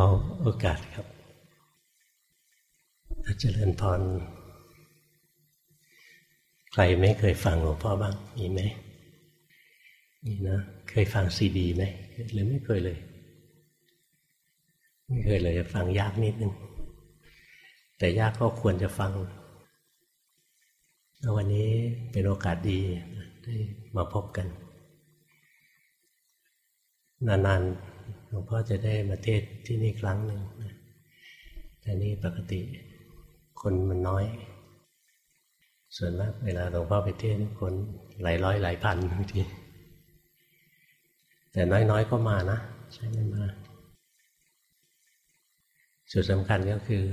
ขอโอกาสครับอาจารย์พร ใครไม่เคยฟังหลวงพ่อบ้าง มีไหมมีนะเคยฟังซีดีไหมหรือไม่เคยเลย ไม่เคยเลยฟังยากนิดนึง แต่ยากก็ควรจะฟังวันนี้เป็นโอกาสดีได้มาพบกัน นานๆ ลวงพ่อจะได้มาเทศที่นี่ครั้งหนึ่งแต่นี่ปกติคนมันน้อย ส่วนมากเวลาหลวงพ่อไปเทศคนหลายร้อยหลายพันบางทีแต่น้อยๆก็มานะใช่ไหมมาจุดสำคัญก็คือ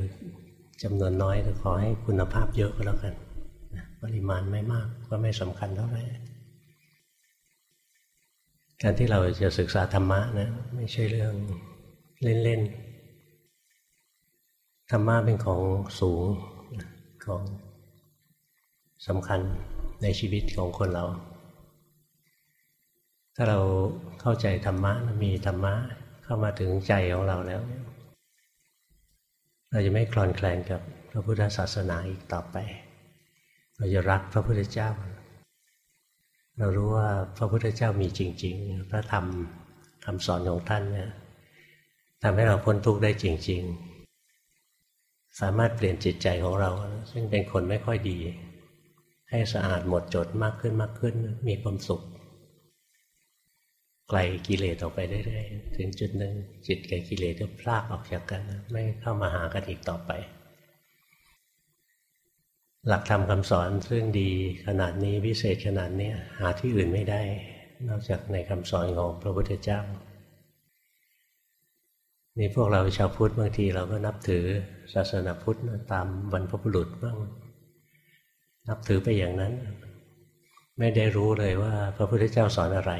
จำนวนน้อยแต่ขอให้คุณภาพเยอะก็แล้วกันปริมาณไม่มากก็ไม่สำคัญเท่าไหร่ การที่เราจะศึกษาธรรมะนะไม่ใช่เรื่องเล่นๆ ธรรมะเป็นของสูงของสำคัญในชีวิตของคนเรา ถ้าเราเข้าใจธรรมะมีธรรมะเข้ามาถึงใจของเราแล้ว เราจะไม่คลอนแคลนกับพระพุทธศาสนาอีกต่อไป เราจะรักพระพุทธเจ้า เรารู้ว่าพระพุทธเจ้ามีจริง ๆ พระธรรมคำสอนของท่านเนี่ยทำให้เราพ้นทุกข์ได้จริง ๆ สามารถเปลี่ยนจิตใจของเรา ซึ่งเป็นคนไม่ค่อยดี ให้สะอาดหมดจดมากขึ้นมากขึ้น มีความสุข ไกลกิเลสออกไปเรื่อยๆถึงจุดหนึ่งจิตกับกิเลสก็พลากออกจากกัน ไม่เข้ามาหากันอีกต่อไป หลักธรรมคำสอนซึ่งดีขนาดนี้วิเศษขนาดนี้หาที่อื่นไม่ได้ นอกจากในคำสอนของพระพุทธเจ้านี่พวกเราชาวพุทธบางทีเราก็นับถือศาสนาพุทธตามบรรพบุรุษบ้างนับถือไปอย่างนั้น ไม่ได้รู้เลยว่า พระพุทธเจ้าสอนอะไร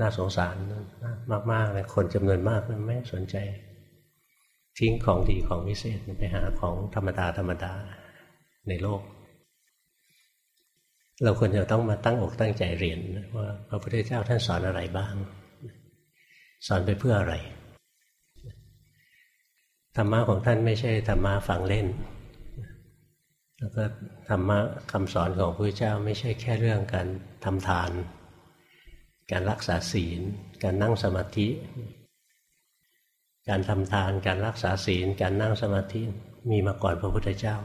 น่าสงสารมากๆเลยคนจำนวนมากไม่สนใจ ทิ้งของดีของวิเศษไปหาของธรรมดาธรรมดาในโลก เราควรจะต้องมาตั้งอกตั้งใจเรียนว่าพระพุทธเจ้าท่านสอนอะไรบ้าง สอนไปเพื่ออะไรธรรมะของท่านไม่ใช่ธรรมะฟังเล่น แล้วก็ธรรมะคำสอนของพระเจ้าไม่ใช่แค่เรื่องการทำทาน การรักษาศีล การนั่งสมาธิ การทำทานการรักษาศีล การนั่งสมาธิมีมาก่อนพระพุทธเจ้า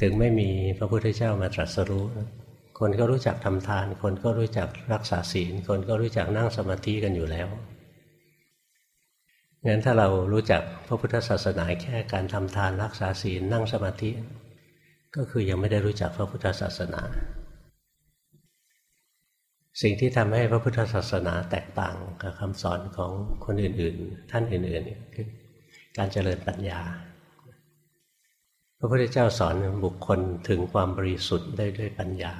ถึงไม่มีพระพุทธเจ้ามาตรัสรู้ คนก็รู้จักทำทาน คนก็รู้จักรักษาศีล คนก็รู้จักนั่งสมาธิกันอยู่แล้วงั้นถ้าเรารู้จักพระพุทธศาสนาแค่การทำทานรักษาศีลนั่งสมาธิ ก็คือยังไม่ได้รู้จักพระพุทธศาสนา สิ่งที่ทำให้พระพุทธศาสนาแตกต่างกับคำสอนของคนอื่น ๆ ท่านอื่นๆคือการเจริญปัญญา พระพุทธเจ้าสอนบุคคลถึงความบริสุทธิ์ได้ด้วยปัญญา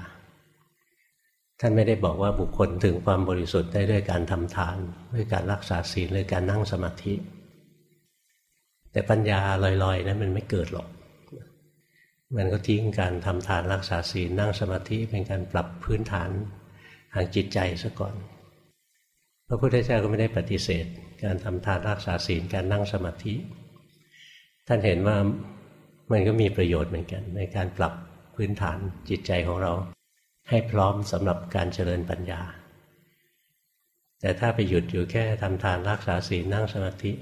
ท่านไม่ได้บอกว่าบุคคลถึงความบริสุทธิ์ได้ด้วยการทำทาน ด้วยการรักษาศีลหรือการนั่งสมาธิ แต่ปัญญาลอยๆนั้นมันไม่เกิดหรอกมันก็ทิ้งการทำทานรักษาศีลนั่งสมาธิเป็นการปรับพื้นฐาน ทางจิตใจซะก่อน พระพุทธเจ้าก็ไม่ได้ปฏิเสธ การทำทานรักษาศีลการนั่งสมาธิ ท่านเห็นว่ามันก็มีประโยชน์เหมือนกัน ในการปรับพื้นฐานจิตใจของเรา ให้พร้อมสำหรับการเจริญปัญญา แต่ถ้าไปหยุดอยู่แค่ทำทานรักษาศีลนั่งสมาธิ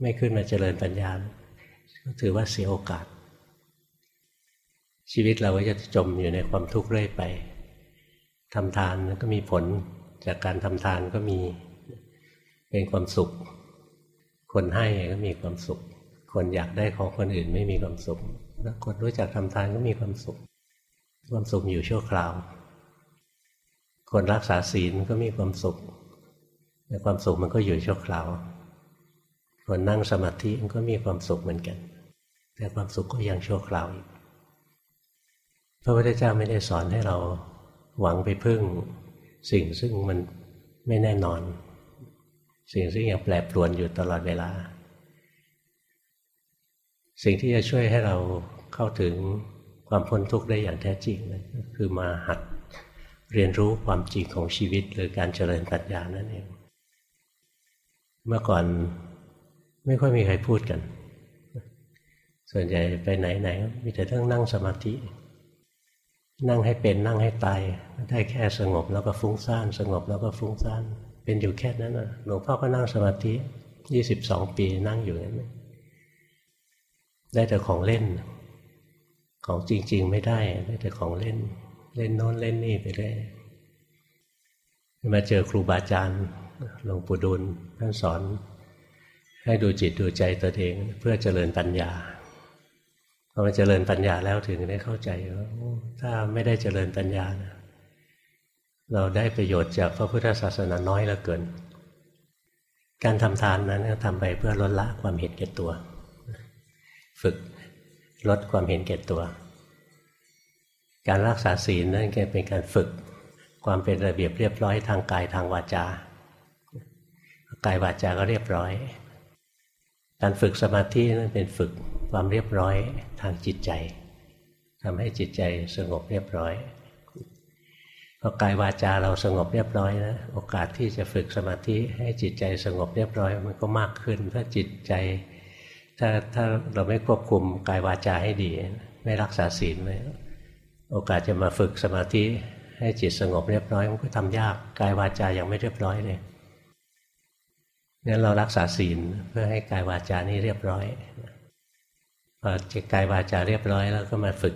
ไม่ขึ้นมาเจริญปัญญาก็ถือว่าเสียโอกาส ชีวิตเราก็จะจมอยู่ในความทุกข์เรื่อยไป ทำทานก็มีผลจากการทำทานก็มีเป็นความสุข คนให้ก็มีความสุข คนอยากได้ของคนอื่นไม่มีความสุขแล้วคนรู้จักทำทานก็มีความสุข ความสุขอยู่ชั่วคราว คนรักษาศีลก็มีความสุข แต่ความสุขมันก็อยู่ชั่วคราว คนนั่งสมาธิมันก็มีความสุขเหมือนกัน แต่ความสุขก็ยังชั่วคราวอีกพระพุทธเจ้าไม่ได้สอนให้เรา หวังไปพึ่ง สิ่งซึ่งมันไม่แน่นอน สิ่งซึ่งยังแปรปรวนอยู่ตลอดเวลา สิ่งที่จะช่วยให้เราเข้าถึงความพ้นทุกข์ได้อย่างแท้จริงนะคือมาหัดเรียนรู้ความจริงของชีวิต หรือการเจริญปัญญานั่นเอง เมื่อก่อนไม่ค่อยมีใครพูดกัน ส่วนใหญ่ไปไหนไหนมีแต่เรื่องนั่งสมาธิ นั่งให้เป็นนั่งให้ตายได้แค่สงบแล้วก็ฟุ้งซ่านสงบแล้วก็ฟุ้งซ่านเป็นอยู่แค่นั้นนะหลวงพ่อก็นั่งสมาธิยี่สิบสองปีนั่งอยู่นั้นได้แต่ของเล่น ของจริง ๆ ไม่ได้ได้แต่ของเล่น เล่นโน้นเล่นนี่ไปเรื่อยมาเจอครูบาอาจารย์หลวงปู่ดูลท่านสอน ให้ดูจิตดูใจตัวเองเพื่อเจริญปัญญา พอมาเจริญปัญญาแล้วถึงได้เข้าใจว่าถ้าไม่ได้เจริญปัญญานะเราได้ประโยชน์จากพระพุทธศาสนาน้อยเหลือเกิน การทำทานนั้นทำไปเพื่อลดละความเห็นแก่ตัว ฝึกลดความเห็นแก่ตัว การรักษาศีลนั้นเป็นการฝึกความเป็นระเบียบเรียบร้อยทางกายทางวาจากายวาจาก็เรียบร้อย การฝึกสมาธินั้นเป็นฝึก ความเรียบร้อยทางจิตใจทำให้จิตใจสงบเรียบร้อยพอกายวาจาเราสงบเรียบร้อยนะโอกาสที่จะฝึกสมาธิให้จิตใจสงบเรียบร้อย มันก็มากขึ้น ถ้าจิตใจ ถ้าถ้าเราไม่ควบคุมกายวาจาให้ดี ไม่รักษาศีลไว้โอกาสจะมาฝึกสมาธิให้จิตสงบเรียบร้อยมันก็ทำยากกายวาจายังไม่เรียบร้อยเลยงั้นเรารักษาศีลเพื่อให้กายวาจานี้เรียบร้อย อจิตกายวาจาเรียบร้อยแล้วก็มาฝึก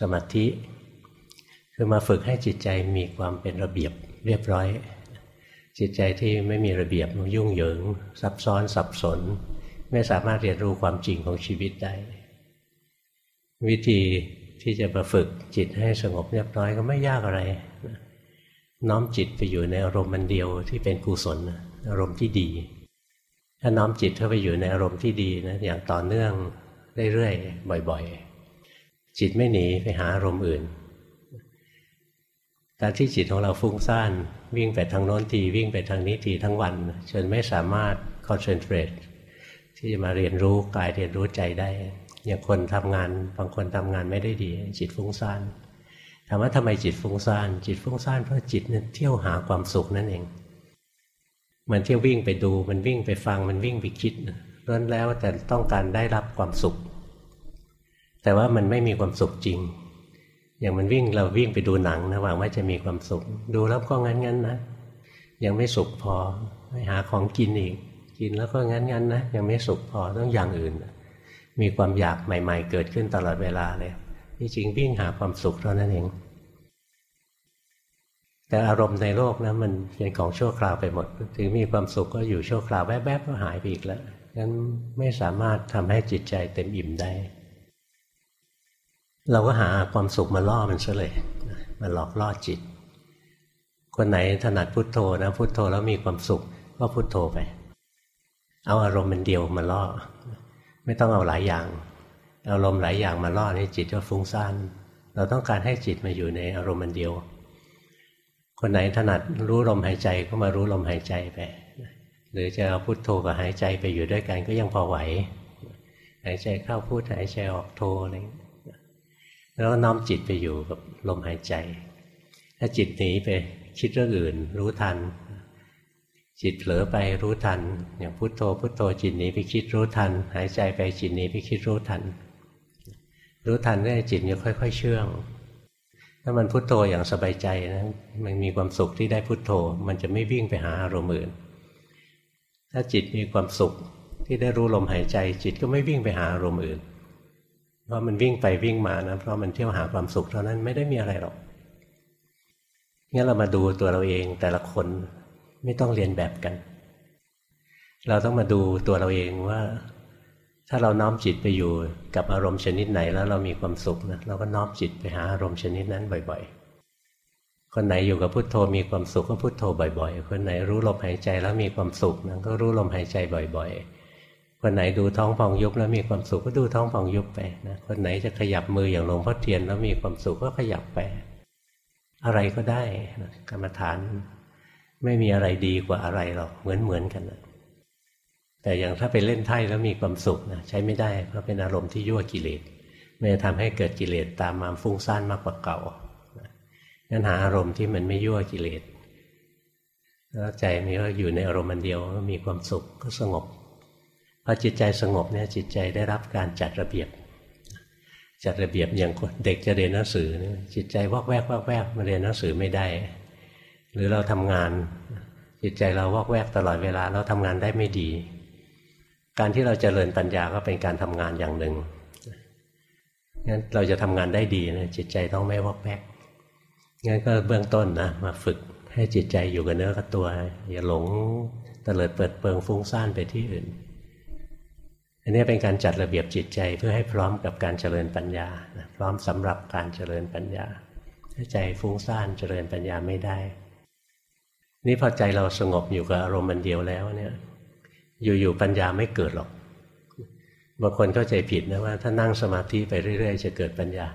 สมาธิ คือมาฝึกให้จิตใจมีความเป็นระเบียบเรียบร้อย จิตใจที่ไม่มีระเบียบมันยุ่งเหยิง ซับซ้อนสับสน ไม่สามารถเรียนรู้ความจริงของชีวิตได้ วิธีที่จะมาฝึกจิตให้สงบเรียบร้อยก็ไม่ยากอะไร น้อมจิตไปอยู่ในอารมณ์มันเดียวที่เป็นกุศลอารมณ์ที่ดี ถ้าน้อมจิตเข้าไปอยู่ในอารมณ์ที่ดีนะอย่างต่อเนื่อง เรื่อยๆบ่อย ๆ จิตไม่หนีไปหาอารมณ์อื่น การที่จิตของเราฟุ้งซ่านวิ่งไปทางโน้นทีวิ่งไปทางนี้ทีทั้งวัน จนไม่สามารถคอนเซนเทรตที่จะมาเรียนรู้กายเรียนรู้ใจได้อย่างคนทำงานบางคนทำงานไม่ได้ดี จิตฟุ้งซ่านถามว่าทำไมจิตฟุ้งซ่านจิตฟุ้งซ่านเพราะจิตเนี่ยเที่ยวหาความสุขนั่นเอง มันเที่ยววิ่งไปดูมันวิ่งไปฟังมันวิ่งไปคิด ล้วนแล้วแต่ต้องการได้รับความสุข แต่ว่ามันไม่มีความสุขจริง อย่างมันวิ่งเราวิ่งไปดูหนังนะหวังว่าจะมีความสุข ดูแล้วก็งั้นๆนนะ ยังไม่สุขพอไปหาของกินอีก กินแล้วก็งั้นๆนะยังไม่สุขพอต้องอย่างอื่น มีความอยากใหม่ ๆ เกิดขึ้นตลอดเวลาเลยที่จริงวิ่งหาความสุขเท่านั้นเองแต่อารมณ์ในโลกนะมันเป็นของชั่วคราวไปหมด ถึงมีความสุขก็อยู่ชั่วคราวแวบๆก็หายไปอีกแล้ว งั้นไม่สามารถทำให้จิตใจเต็มอิ่มได้ เราก็หาความสุขมาล่อมันซะเลยมาหลอกล่อจิต คนไหนถนัดพุโทโธนะพุโทโธแล้วมีความสุขก็พุโทโธไป เอาอารมณ์เป็นเดียวมาล่อ ไม่ต้องเอาหลายอย่าง อารมณ์หลายอย่างมาล่อนี่จิตก็ฟุ้งซ่านเราต้องการให้จิตมาอยู่ในอารมณ์มันเดียว คนไหนถนัดรู้ลมหายใจก็มารู้ลมหายใจไป หรือจะเอาพุทโธกับหายใจไปอยู่ด้วยกันก็ยังพอไหว หายใจเข้าพุทหายใจออกโธอะไรแล้วน้อมจิตไปอยู่กับลมหายใจ ถ้าจิตหนีไปคิดเรื่องอื่น รู้ทัน จิตเผลอไปรู้ทัน อย่างพุโทโธพุโทโธจิตหนีไปคิดรู้ทัน หายใจไปจิตหนีไปคิดรู้ทัน รู้ทันได้จิตจะค่อย ๆ เชื่องถ้ามันพุโทโธอย่างสบายใจนะมันมีความสุขที่ได้พุโทโธ มันจะไม่วิ่งไปหาอารมณ์อื่น ถ้าจิตมีความสุขที่ได้รู้ลมหายใจ จิตก็ไม่วิ่งไปหาอารมณ์อื่น เพราะมันวิ่งไปวิ่งมานะเพราะมันเที่ยวหาความสุขเท่านั้นไม่ได้มีอะไรหรอกงั้นเรามาดูตัวเราเองแต่ละคนไม่ต้องเรียนแบบกัน เราต้องมาดูตัวเราเองว่า ถ้าเราน้อมจิตไปอยู่กับอารมณ์ชนิดไหนแล้วเรามีความสุขนะเราก็น้อมจิตไปหาอารมณ์ชนิดนั้นบ่อย ๆ คนไหนอยู่กับพุทโธมีความสุขก็พุทโธบ่อย ๆ คนไหนรู้ลมหายใจแล้วมีความสุขนะก็รู้ลมหายใจบ่อย ๆ คนไหนดูท้องพองยุบแล้วมีความสุขก็ดูท้องพองยุบไปนะคนไหนจะขยับมืออย่างหลวงพ่อเทียนแล้วมีความสุขก็ขยับไป อะไรก็ได้นะกรรมฐาน ไม่มีอะไรดีกว่าอะไรหรอกเหมือนเหมือนกันนะแต่อย่างถ้าไปเล่นไพ่แล้วมีความสุขนะใช้ไม่ได้เพราะเป็นอารมณ์ที่ยั่วกิเลสมันจะทำให้เกิดกิเลสตามมาฟุ้งซ่านมากกว่าเก่า งั้นหาอารมณ์ที่มันไม่ยั่วกิเลสแล้วใจมีว่าอยู่ในอารมณ์เดียวมีความสุขก็สงบพอจิตใจสงบเนี่ยจิตใจได้รับการจัดระเบียบ จัดระเบียบอย่างเด็กจะเรียนหนังสือจิตใจวอกแวกวอกแวกมาเรียนหนังสือไม่ได้ หรือเราทำงาน จิตใจเราวอกแวกตลอดเวลาเราทำงานได้ไม่ดี การที่เราจเจริญปัญญาก็เป็นการทำงานอย่างหนึ่งงั้นเราจะทำงานได้ดีนะจิตใจต้องไม่วอกแวก งั้นก็เบื้องต้นนะมาฝึกให้จิตใจอยู่กับเนื้อกับตัว อย่าหลงเตลิดเปิดเปิงฟุ้งซ่านไปที่อื่น อันนี้เป็นการจัดระเบียบจิตใจเพื่อให้พร้อมกับการเจริญปัญญา พร้อมสำหรับการเจริญปัญญาถ้าใจฟุ้งซ่านเจริญปัญญาไม่ได้ นี่พอใจเราสงบอยู่กับอารมณ์มันเดียวแล้วเนี่ย อยู่ๆปัญญาไม่เกิดหรอกบางคนเข้าใจผิดนะว่าถ้านั่งสมาธิไปเรื่อย ๆ จะเกิดปัญญา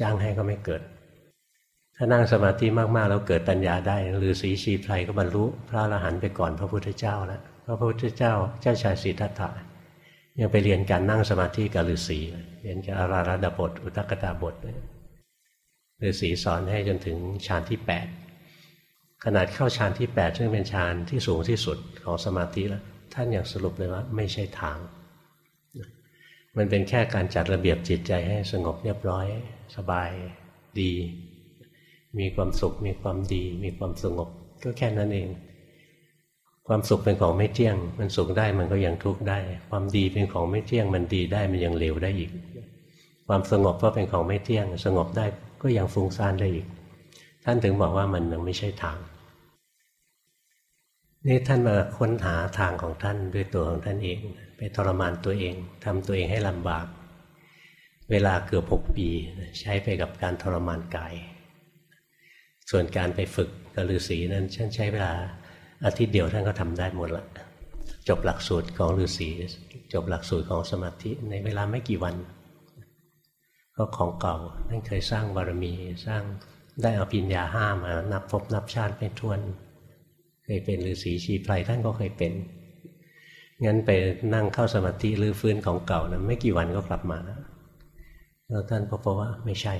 จ้างให้ก็ไม่เกิด ถ้านั่งสมาธิมากๆ แล้วเกิดปัญญาได้หรือสีชีไพรก็บรรลุพระอรหันต์ไปก่อนพระพุทธเจ้าแล้วพระพุทธเจ้าเจ้าชายสิทธัตถะยังไปเรียนการนั่งสมาธิกับฤาษีเรียนกับอาราระดาบท อุตกตาบทฤาษีสอนให้จนถึงฌานที่แปดขนาดเข้าฌานที่แปดซึ่งเป็นฌานที่สูงที่สุดของสมาธิแล้วท่านอยังสรุปเลยว่าไม่ใช่ทาง มันเป็นแค่การจัดระเบียบจิตใจให้สงบเรียบร้อย สบายดี มีความสุข มีความดี มีความสงบ ก็แค่นั้นเอง ความสุขเป็นของไม่เที่ยง มันสุขได้มันก็ยังทุกข์ได้ ความดีเป็นของไม่เที่ยง มันดีได้มันยังเลวได้อีก ความสงบก็เป็นของไม่เที่ยง สงบได้ก็ยังฟุ้งซ่านได้อีก ท่านถึงบอกว่ามันยังไม่ใช่ทางนี่ท่านมาค้นหาทางของท่านด้วยตัวของท่านเอง ไปทรมานตัวเองทำตัวเองให้ลำบาก เวลาเกือบหกปี ใช้ไปกับการทรมานกาย ส่วนการไปฝึกกับฤาษีนั้นฉันใช้เวลาอาทิตย์เดียวท่านก็ทำได้หมดละจบหลักสูตรของฤาษีจบหลักสูตรของสมาธิในเวลาไม่กี่วัน ก็ของเก่าท่านเคยสร้างบารมีสร้างได้เอาปิญญาห้ามานับพบนับชาติเป็นทวน เคยเป็นฤาษีชีไพรท่านก็เคยเป็นงั้นไปนั่งเข้าสมาธิหรือฟื้นของเก่านะไม่กี่วันก็กลับมาแล้วท่านก็พบว่าไม่ใช่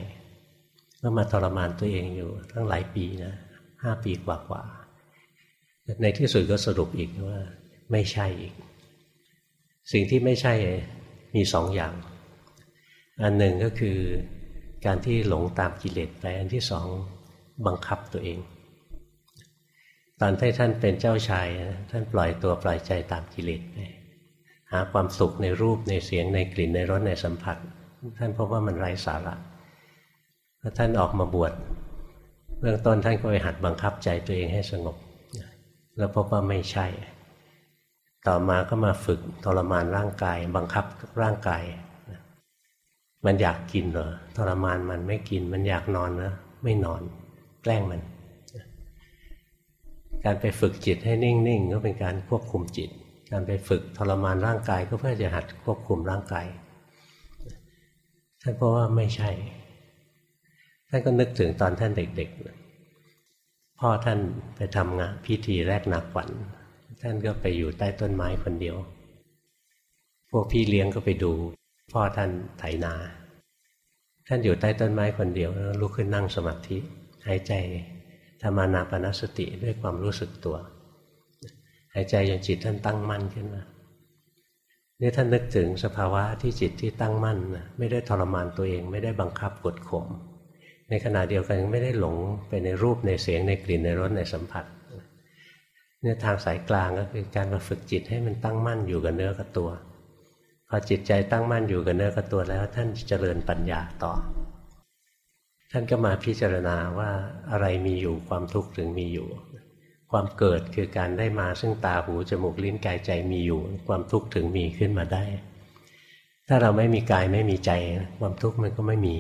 ก็มาทรมานตัวเองอยู่ตั้งหลายปีนะห้าปีกว่าๆในที่สุดก็สรุปอีกว่า ไม่ใช่อีก สิ่งที่ไม่ใช่มีสองอย่าง อันหนึ่งก็คือการที่หลงตามกิเลสไปอันที่สองบังคับตัวเอง ตอนที่ท่านเป็นเจ้าชายท่านปล่อยตัวปล่อยใจตามกิเลสไปหาความสุขในรูปในเสียงในกลิ่นในรสในสัมผัส ท่านพบว่ามันไร้สาระ พอท่านออกมาบวชเบื้องต้นท่านก็ไปหัดบังคับใจตัวเองให้สงบ แล้วพบว่าไม่ใช่ ต่อมาก็มาฝึกทรมานร่างกาย บังคับร่างกาย มันอยากกินเหรอทรมานมันไม่กิน มันอยากนอนนะไม่นอน แกล้งมัน การไปฝึกจิตให้นิ่งๆก็เป็นการควบคุมจิต การไปฝึกทรมานร่างกายก็เพื่อจะหัดควบคุมร่างกายท่านเพราะว่าไม่ใช่ ท่านก็นึกถึงตอนท่านเด็กๆ พ่อท่านไปทำงานพิธีแรกนาขวัญ ท่านก็ไปอยู่ใต้ต้นไม้คนเดียว พวกพี่เลี้ยงก็ไปดู พ่อท่านไถนา ท่านอยู่ใต้ต้นไม้คนเดียวแล้วลุกขึ้นนั่งสมาธิหายใจธรรมานาปนสติด้วยความรู้สึกตัว หายใจจนจิตท่านตั้งมั่นขึ้นมานี่ท่านนึกถึงสภาวะที่จิตที่ตั้งมั่นไม่ได้ทรมานตัวเอง ไม่ได้บังคับกดข่ม ในขณะเดียวกันไม่ได้หลงไปในรูปในเสียงในกลิ่นในรสในสัมผัสเนี่ยทางสายกลางก็คือการมาฝึกจิตให้มันตั้งมั่นอยู่กับเนื้อกับตัว พอจิตใจตั้งมั่นอยู่กับเนื้อกับตัวแล้ว ท่านเจริญปัญญาต่อ ท่านก็มาพิจารณาว่าอะไรมีอยู่ความทุกข์ถึงมีอยู่ ความเกิดคือการได้มาซึ่งตาหูจมูกลิ้นกายใจมีอยู่ ความทุกข์ถึงมีขึ้นมาได้ ถ้าเราไม่มีกายไม่มีใจ ความทุกข์มันก็ไม่มี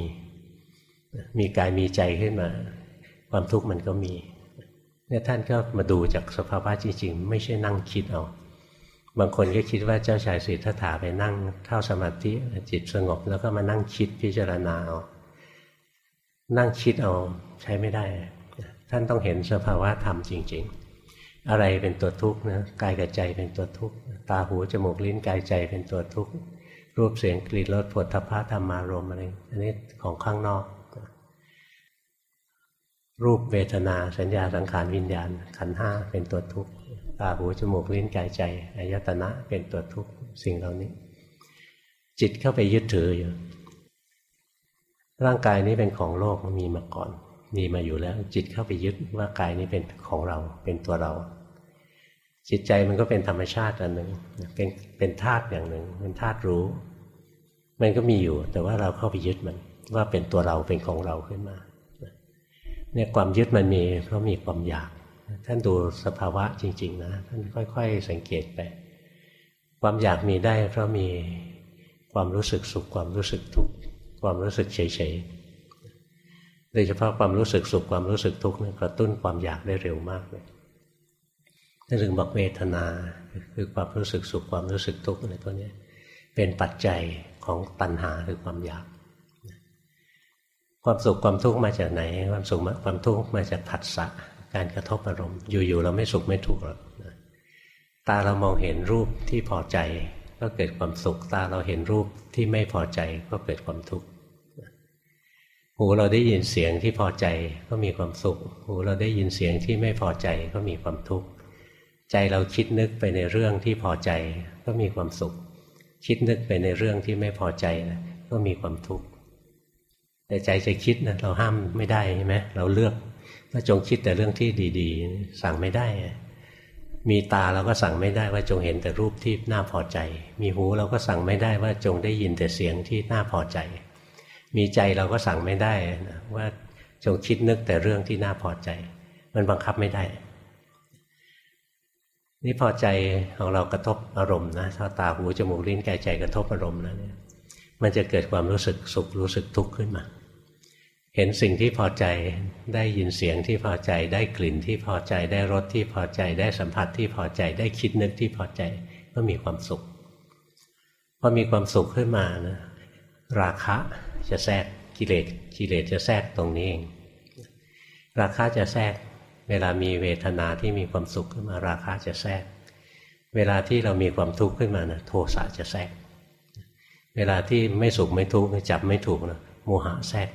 มีกายมีใจขึ้นมา ความทุกข์มันก็มีเนี่ยท่านก็มาดูจากสภาวะจริง ๆ ไม่ใช่นั่งคิดเอา บางคนก็คิดว่าเจ้าชายสิทธัตถะไปนั่งเข้าสมาธิจิตสงบ แล้วก็มานั่งคิดพิจารณาเอา นั่งคิดเอาใช้ไม่ได้ ท่านต้องเห็นสภาวะธรรมจริง ๆ อะไรเป็นตัวทุกข์นะกายกับใจเป็นตัวทุกข์ตาหูจมูกลิ้นกายใจเป็นตัวทุกข์รูปเสียงกลิ่นรสผลทพะธรรมารมอะไรอันนี้ของข้างนอก รูปเวทนา สัญญาสังขารวิญญาณ ขันห้าเป็นตัวทุกข์ตาหูจมูกลิ้นกายใจอายตนะเป็นตัวทุกข์สิ่งเหล่านี้ จิตเข้าไปยึดถืออยู่ร่างกายนี้เป็นของโลกมีมาก่อน มีมาอยู่แล้ว จิตเข้าไปยึดว่ากายนี้เป็นของเราเป็นตัวเรา จิตใจมันก็เป็นธรรมชาติอันหนึ่งเป็นเป็นธาตุอย่างหนึ่ง เป็นธาตุรู้ มันก็มีอยู่ แต่ว่าเราเข้าไปยึดมัน ว่าเป็นตัวเราเป็นของเราขึ้นมา เนี่ยความยึดมันมีเพราะมีความอยาก ท่านดูสภาวะจริง ๆ นะ ท่านค่อยๆ สังเกตไป ความอยากมีได้เพราะมีความรู้สึกสุขความรู้สึกทุกข์ความรู้สึกเฉยๆโดยเฉพาะความรู้สึกสุขความรู้สึกทุกข์นี่กระตุ้นความอยากได้เร็วมากเลยนั่นถึงบอกเวทนาคือความรู้สึกสุขความรู้สึกทุกข์อะไรพวกนี้เป็นปัจจัยของตัณหาคือความอยาก ความสุขความทุกข์มาจากไหน ความสุขความทุกข์มาจากผัสสะการกระทบอารมณ์ อยู่ๆเราไม่สุขไม่ทุกข์หรอกตาเรามองเห็นรูปที่พอใจ ก็เกิดความสุข ตาเราเห็นรูปที่ไม่พอใจก็เกิดความทุกข์หูเราได้ยินเสียงที่พอใจก็มีความสุข หูเราได้ยินเสียงที่ไม่พอใจก็มีความทุกข์ใจเราคิดนึกไปในเรื่องที่พอใจก็มีความสุข คิดนึกไปในเรื่องที่ไม่พอใจก็มีความทุกข์ แต่ใจจะคิดนะเราห้ามไม่ได้ใช่ไหมเราเลือกว่าจงคิดแต่เรื่องที่ดีๆ สั่งไม่ได้ มีตาเราก็สั่งไม่ได้ว่าจงเห็นแต่รูปที่น่าพอใจ มีหูเราก็สั่งไม่ได้ว่าจงได้ยินแต่เสียงที่น่าพอใจ มีใจเราก็สั่งไม่ได้นะว่าจงคิดนึกแต่เรื่องที่น่าพอใจ มันบังคับไม่ได้ นี่พอใจของเรากระทบอารมณ์นะถ้าตาหูจมูกลิ้นกายใจกระทบอารมณ์แล้วเนี่ยมันจะเกิดความรู้สึกสุขรู้สึกทุกข์ขึ้นมา เห็นสิ่งที่พอใจได้ยินเสียงที่พอใจ ได้กลิ่นที่พอใจ ได้รสที่พอใจ ได้สัมผัสที่พอใจ ได้คิดนึกที่พอใจ ก็มีความสุขพอมีความสุขขึ้นมานะราคะจะแทรกกิเลสกิเลสจะแทรกตรงนี้เอง ราคะจะแทรก เวลามีเวทนาที่มีความสุขขึ้นมา ราคะจะแทรก เวลาที่เรามีความทุกข์ขึ้นมานะโทสะจะแทรก เวลาที่ไม่สุขไม่ทุกข์จับไม่ถูกนะโมหะแทรก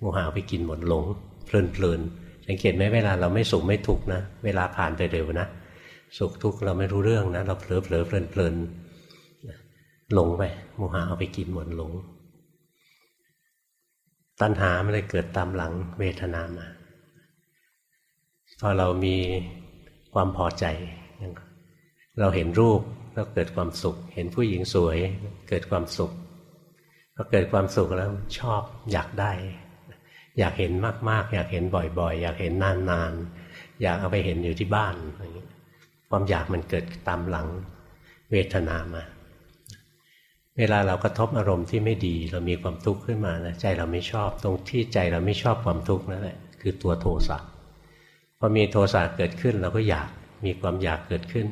โมหะไปกินหมดหลงเพลินเพลินสังเกตไหมเวลาเราไม่สุขไม่ทุกข์นะ เวลาผ่านไปเร็วนะสุขทุกข์เราไม่รู้เรื่องนะ เราเผลอเผลอเพลินเพลินหลงไปโมหะเอาไปกินหมดหลง ตัณหามันเลยเกิดตามหลังเวทนามาพอเรามีความพอใจ เราเห็นรูปก็เกิดความสุข เห็นผู้หญิงสวย เกิดความสุขพอเกิดความสุขแล้วชอบอยากได้ อยากเห็นมากๆ อยากเห็นบ่อยๆ อยากเห็นนานๆ อยากเอาไปเห็นอยู่ที่บ้านความอยากมันเกิดตามหลังเวทนามา เวลาเรากระทบอารมณ์ที่ไม่ดีเรามีความทุกข์ขึ้นมานะใจเราไม่ชอบตรงที่ใจเราไม่ชอบความทุกข์นั่นแหละคือตัวโทสะพอมีโทสะเกิดขึ้นเราก็อยากมีความอยากเกิดขึ้น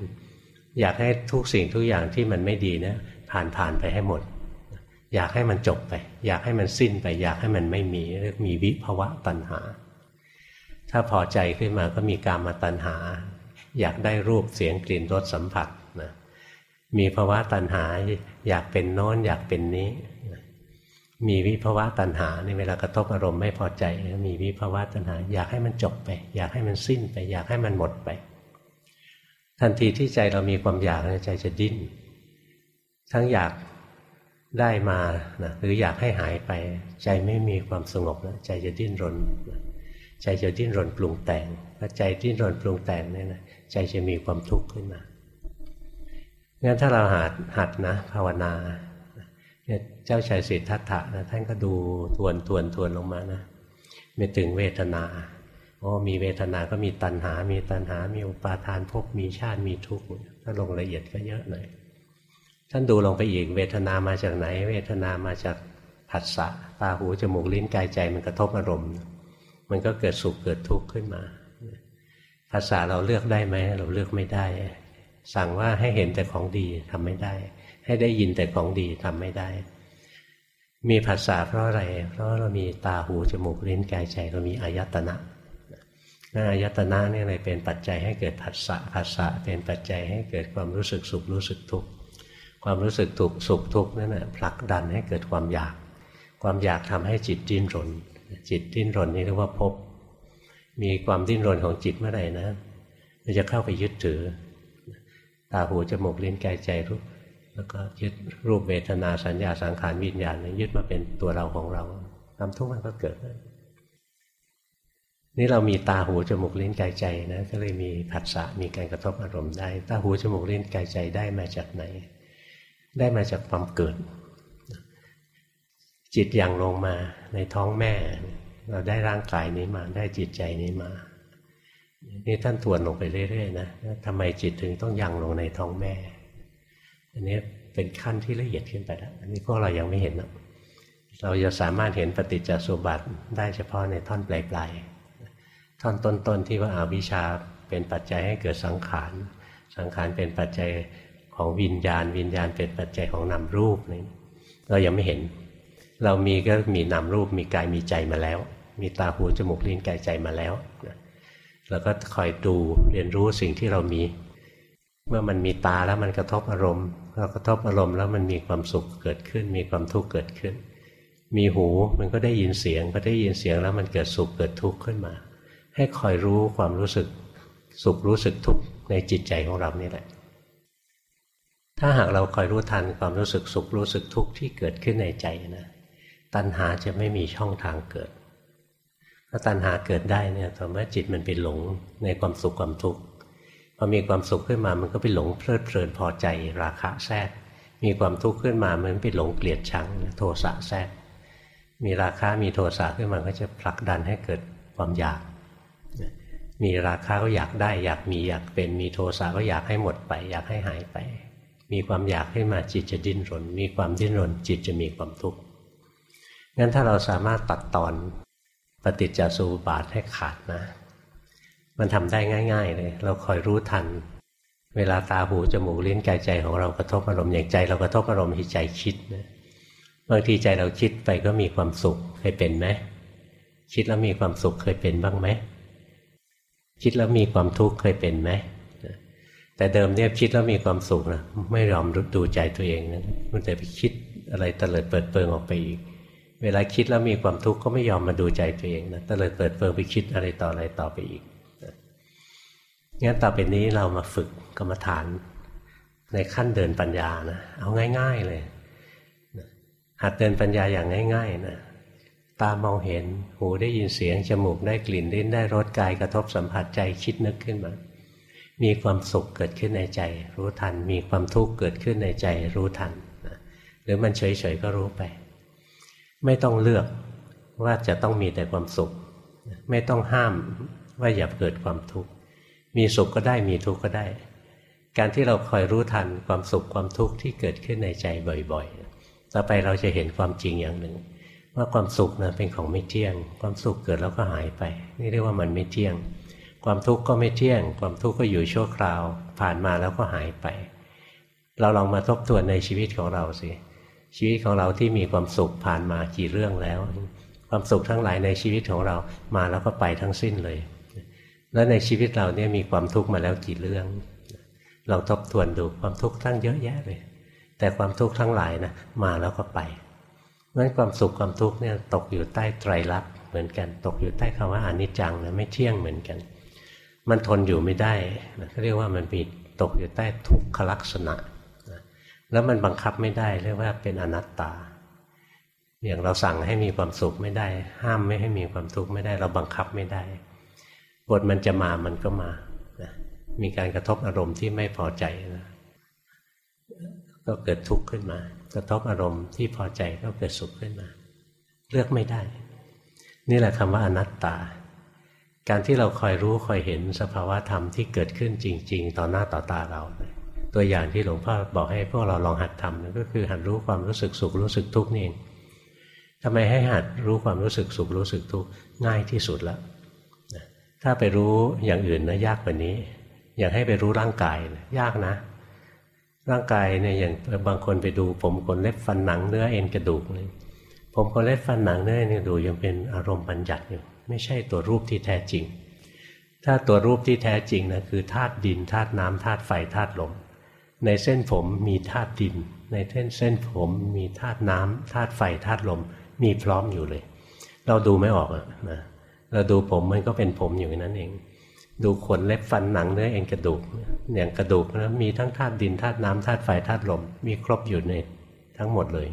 อยากให้ทุกสิ่งทุกอย่างที่มันไม่ดีนะผ่านผ่านไปให้หมด อยากให้มันจบไป อยากให้มันสิ้นไป อยากให้มันไม่มีเรียกมีวิภวะตัณหา ถ้าพอใจขึ้นมาก็มีการมาตัณหา อยากได้รูปเสียงกลิ่นรสสัมผัสนะมีภาวะตัณหา อยากเป็นโน้นอยากเป็นนี้ มีวิภาวะตัณหาในเวลากระทบอารมณ์ไม่พอใจมีวิภาวะตัณหา อยากให้มันจบไป อยากให้มันสิ้นไป อยากให้มันหมดไป ทันทีที่ใจเรามีความอยากใจจะดิ้น ทั้งอยาก ได้มานะหรืออยากให้หายไป ใจไม่มีความสงบนะใจจะดิ้นรนใจจะดิ้นรนปรุงแต่งพอใจดิ้นรนปรุงแต่งเนี่ยนะใจจะมีความทุกข์ขึ้นมางั้นถ้าเราหัดหัดนะ ภาวนาเนี่ยเจ้าชายสิทธัตถะนะท่านก็ดูทวนทวนทวนลงมานะไม่ถึงเวทนาโอ้มีเวทนาก็มีตัณหา มีตัณหา มีอุปาทานภพมีชาติมีทุกข์ถ้าลงละเอียดก็เยอะหน่อย ท่านดูลงไปอีก เวทนามาจากไหน เวทนามาจากผัสสะตาหูจมูกลิ้นกายใจมันกระทบอารมณ์ มันก็เกิดสุขเกิดทุกข์ขึ้นมาภาษาเราเลือกได้ไหมเราเลือกไม่ได้ สั่งว่าให้เห็นแต่ของดีทำไม่ได้ ให้ได้ยินแต่ของดีทำไม่ได้ มีภาษาเพราะอะไร เพราะเรามีตาหูจมูกลิ้นกายใจเรามีอายตนะอายตนะนี่เลยเป็นปัจจัยให้เกิดผัสสะผัสสะเป็นปัจจัยให้เกิดความรู้สึกสุขรู้สึกทุกข์ ความรู้สึกถูกสุขทุกข์นั่นแหะผลักดันให้เกิดความอยาก ความอยากทำให้จิตดิ้นรน จิตดิ้นรนนี่เรียกว่าพบ มีความดิ้นรนของจิตเมื่อไหร่นะมันจะเข้าไปยึดถือ ตาหูจมูกลิ้นกายใจรูปแล้วก็ยึดรูปเวทนาสัญญาสังขารวิญญาณยึดมาเป็นตัวเราของเราความทุกข์มันก็เกิดนี่เรามีตาหูจมูกลิ้นกายใจนะก็เลยมีผัสสะมีการกระทบอารมณ์ได้ ตาหูจมูกลิ้นกายใจได้มาจากไหน ได้มาจากความเกิด จิตอย่างลงมาในท้องแม่ เราได้ร่างกายนี้มาได้จิตใจนี้มา นี่ท่านทวนลงไปเรื่อยๆนะทำไมจิตถึงต้องยังลงในท้องแม่ อันนี้เป็นขั้นที่ละเอียดขึ้นไปแล้วอันนี้พวกเรายังไม่เห็นนะเราจะสามารถเห็นปฏิจจสุบัติได้เฉพาะในท่อนปลายๆ ท่อนต้นๆที่ว่าอาวิชชาเป็นปัจจัยให้เกิดสังขาร สังขารเป็นปัจจัย ของวิญญาณ วิญญาณเป็นปัจจัยของนามรูปนี่เรายังไม่เห็น เรามีก็มีนามรูปมีกายมีใจมาแล้ว มีตาหูจมูกลิ้นกายใจมาแล้วแล้วก็คอยดูเรียนรู้สิ่งที่เรามี เมื่อมันมีตาแล้วมันกระทบอารมณ์เรากระทบอารมณ์แล้วมันมีความสุขเกิดขึ้น มีความทุกข์เกิดขึ้น มีหูมันก็ได้ยินเสียงพอได้ยินเสียงแล้วมันเกิดสุขเกิดทุกข์ขึ้นมา ให้คอยรู้ความรู้สึกสุขรู้สึกทุกข์ในจิตใจของเรานี่แหละ ถ้าหากเราคอยรู้ทันความรู้สึกสุขรู้สึกทุกข์ที่เกิดขึ้นในใจนะตัณหาจะไม่มีช่องทางเกิด ถ้าตัณหาเกิดได้เนี่ยต่อเมื่อจิตมันไปหลงในความสุขความทุกข์พอมีความสุขขึ้นมามันก็ไปหลงเพลิดเพลินพอใจราคะแทรก มีความทุกข์ขึ้นมามันไปหลงเกลียดชังโทสะแทรก มีราคะมีโทสะขึ้นมาก็จะผลักดันให้เกิดความอยาก มีราคะก็อยากได้ อยากมีอยากเป็นมีโทสะก็อยากให้หมดไป อยากให้หายไป มีความอยากขึ้นมาจิตจะดิ้นรน มีความดิ้นรน จิตจะมีความทุกข์งั้นถ้าเราสามารถตัดตอนปฏิจจสุบาทให้ขาดนะ มันทำได้ง่าย ๆ เลย เราคอยรู้ทัน เวลาตาหูจมูกลิ้นกายใจของเรากระทบอารมณ์อย่างใจ เรากระทบอารมณ์ที่ใจคิดนะบางทีใจเราคิดไปก็มีความสุขเคยเป็นไหมคิดแล้วมีความสุขเคยเป็นบ้างไหมคิดแล้วมีความทุกข์เคยเป็นไหม แต่เดิมเนี่ยคิดแล้วมีความสุขนะไม่ยอมรู้ดูใจตัวเองนะมันจะไปคิดอะไรตลิดเปิดเปิงออกไปอีก เวลาคิดแล้วมีความทุกข์ก็ไม่ยอมมาดูใจตัวเองนะตะเลิดเปิดเปิงไปคิดอะไรต่ออะไรต่อไปอีกงั้นต่อไปนี้เรามาฝึกกรรมฐาน ในขั้นเดินปัญญานะเอาง่าย ๆเลยหัดเดินปัญญาอย่างง่าย ๆนะตามองเห็นหูได้ยินเสียงจมูกได้กลิ่นลิ้นได้รสกายกระทบสัมผัสใจคิดนึกขึ้นมา มีความสุขเกิดขึ้นในใจ รู้ทัน มีความทุกข์เกิดขึ้นในใจ รู้ทันหรือมันเฉยๆก็รู้ไป ไม่ต้องเลือกว่าจะต้องมีแต่ความสุข ไม่ต้องห้ามว่าอย่าเกิดความทุกข์มีสุขก็ได้มีทุกข์ก็ได้ การที่เราคอยรู้ทันความสุขความทุกข์ที่เกิดขึ้นในใจบ่อยๆ ต่อไปเราจะเห็นความจริงอย่างหนึ่ง ว่าความสุขนะเป็นของไม่เที่ยง ความสุขเกิดแล้วก็หายไป นี่เรียกว่ามันไม่เที่ยง ความทุกข์ก็ไม่เที่ยง ความทุกข์ก็อยู่ชั่วคราว ผ่านมาแล้วก็หายไป เราลองมาทบทวนในชีวิตของเราสิชีวิตของเราที่มีความสุขผ่านมากี่เรื่องแล้ว ความสุขทั้งหลายในชีวิตของเรามาแล้วก็ไปทั้งสิ้นเลย แล้วในชีวิตเราเนี่ยมีความทุกข์มาแล้วกี่เรื่องลองทบทวนดูความทุกข์ทั้งเยอะแยะเลย แต่ความทุกข์ทั้งหลายนะมาแล้วก็ไปงั้นความสุขความทุกข์เนี่ยตกอยู่ใต้ไตรลักษณ์เหมือนกัน ตกอยู่ใต้คำว่าอนิจจังนะไม่เที่ยงเหมือนกัน มันทนอยู่ไม่ได้นะเรียกว่ามันมีตกอยู่ใต้ทุกขลักษณะนะแล้วมันบังคับไม่ได้เรียกว่าเป็นอนัตตา อย่างเราสั่งให้มีความสุขไม่ได้ ห้ามไม่ให้มีความทุกข์ไม่ได้ เราบังคับไม่ได้บทมันจะมามันก็มานะมีการกระทบอารมณ์ที่ไม่พอใจนะก็เกิดทุกข์ขึ้นมา กระทบอารมณ์ที่พอใจก็เกิดสุขขึ้นมา เลือกไม่ได้ นี่แหละคำว่าอนัตตา การที่เราคอยรู้คอยเห็นสภาวะธรรมที่เกิดขึ้นจริง ๆ ต่อหน้าต่อตาเรา ตัวอย่างที่หลวงพ่อบอกให้พวกเราลองหัดทำนั่นก็คือหัดรู้ความรู้สึกสุขรู้สึกทุกข์นี่เองทำไมให้หัดรู้ความรู้สึกสุขรู้สึกทุกข์ง่ายที่สุดแล้วถ้าไปรู้อย่างอื่นนะยากกว่านี้ อยางให้ไปรู้ร่างกายยากนะ ร่างกายเนี่ยอย่างบางคนไปดู ผมขนเล็บฟันหนังเนื้อเอ็นกระดูกเลยผมขนเล็บฟันหนังเนื้อเอ็นกระดูกยังเป็นอารมณ์บัญญัติอยู่ ไม่ใช่ตัวรูปที่แท้จริง ถ้าตัวรูปที่แท้จริงนะคือธาตุดินธาตุน้ำธาตุไฟธาตุลม ในเส้นผมมีธาตุดิน ในเส้นเส้นผมมีธาตุน้ำธาตุไฟธาตุลม มีพร้อมอยู่เลย เราดูไม่ออกนะเราดูผมมันก็เป็นผมอยู่นั้นเอง ดูขนเล็บฟันหนังเนื้อเอ็นกระดูก อย่างกระดูกนะมีทั้งธาตุดินธาตุน้ำธาตุไฟธาตุลม มีครบอยู่ในทั้งหมดเลย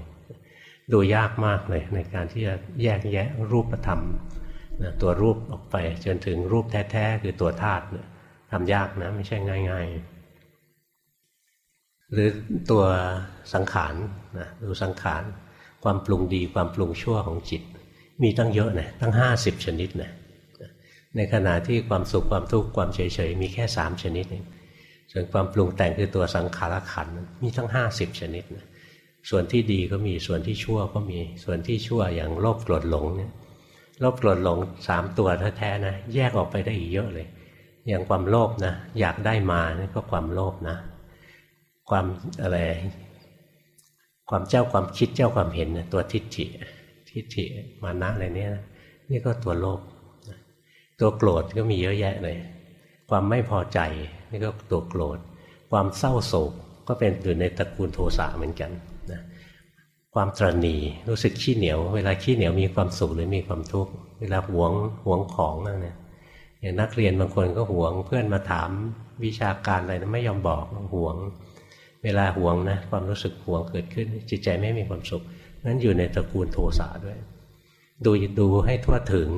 ดูยากมากเลยในการที่จะแยกแยะรูปธรรม นะตัวรูปออกไปจนถึงรูปแท้ๆ คือตัวธาตุทำยากนะ ไม่ใช่ง่าย ๆ หรือตัวสังขารนะดูสังขาร ความปรุงดีความปรุงชั่วของจิต มีตั้งเยอะนะตั้งห้าสิบชนิดนะในขณะที่ความสุขความทุกข์ความเฉยๆ มีแค่สามชนิดเองส่วนความปรุงแต่งคือตัวสังขารขันมีทั้งห้าสิบชนิดนะส่วนที่ดีก็มีส่วนที่ชั่วก็มีส่วนที่ชั่วอย่างโลภโกรธหลงเนี่ย โลภโกรธหลงสามตัวแท้ๆนะ แยกออกไปได้อีกเยอะเลย อย่างความโลภนะ อยากได้มานี่ก็ความโลภนะ ความอะไร ความเจ้าความคิดเจ้าความเห็นนะตัวทิฏฐิ ทิฏฐิมานะอะไรเนี่ยนี่ก็ตัวโลภตัวโกรธก็มีเยอะแยะเลย ความไม่พอใจนี่ก็ตัวโกรธ ความเศร้าโศกก็เป็นอยู่ในตระกูลโทสะเหมือนกัน ความตรณีรู้สึกขี้เหนียว เวลาขี้เหนียวมีความสุขหรือมีความทุกข์เวลาหวงหวงของนั่นเนี่ยอย่างนักเรียนบางคนก็หวงเพื่อนมาถามวิชาการอะไรนะไม่ยอมบอกหวง เวลาหวงนะความรู้สึกหวงเกิดขึ้น จิตใจไม่มีความสุข นั้นอยู่ในตระกูลโทสะด้วย ดูดูให้ทั่วถึง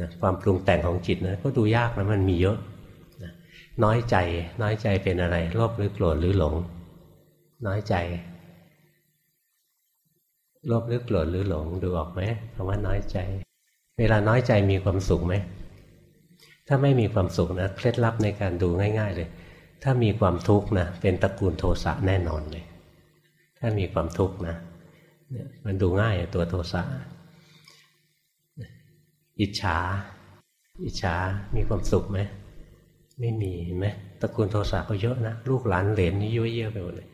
นะความปรุงแต่งของจิตนะก็ดูยากนะมันมีเยอะนะน้อยใจน้อยใจเป็นอะไรโลภหรือโกรธหรือหลง น้อยใจ โลภหรือโกรธหรือหลงดูออกไหมคำว่าน้อยใจ เวลาน้อยใจมีความสุขไหม ถ้าไม่มีความสุขนะเคล็ดลับในการดูง่าย ๆ เลย ถ้ามีความทุกข์นะเป็นตระกูลโทสะแน่นอนเลย ถ้ามีความทุกข์นะมันดูง่ายตัวโทสะอิจฉา อิจฉามีความสุขไหมไม่มีเห็นไหมตระกูลโทสะก็เยอะนะลูกหลานเหลนนี่ยุ่ยเยอะไปหมดเลย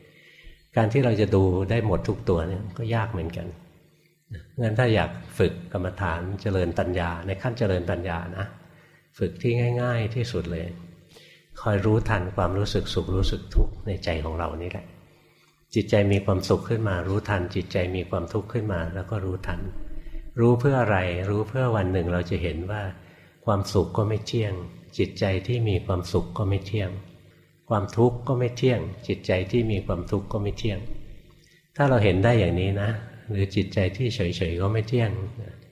การที่เราจะดูได้หมดทุกตัวเนี่ยก็ยากเหมือนกันงั้นถ้าอยากฝึกกรรมฐานเจริญปัญญา ในขั้นเจริญปัญญานะฝึกที่ง่าย ๆที่สุดเลย คอยรู้ทันความรู้สึกสุขรู้สึกทุกข์ในใจของเรานี่แหละ จิตใจมีความสุขขึ้นมา รู้ทัน จิตใจมีความทุกข์ขึ้นมา แล้วก็รู้ทัน รู้เพื่ออะไร รู้เพื่อวันหนึ่งเราจะเห็นว่า ความสุขก็ไม่เที่ยง จิตใจที่มีความสุขก็ไม่เที่ยง ความทุกข์ก็ไม่เที่ยง จิตใจที่มีความทุกข์ก็ไม่เที่ยง ถ้าเราเห็นได้อย่างนี้นะ หรือจิตใจที่เฉยๆก็ไม่เที่ยง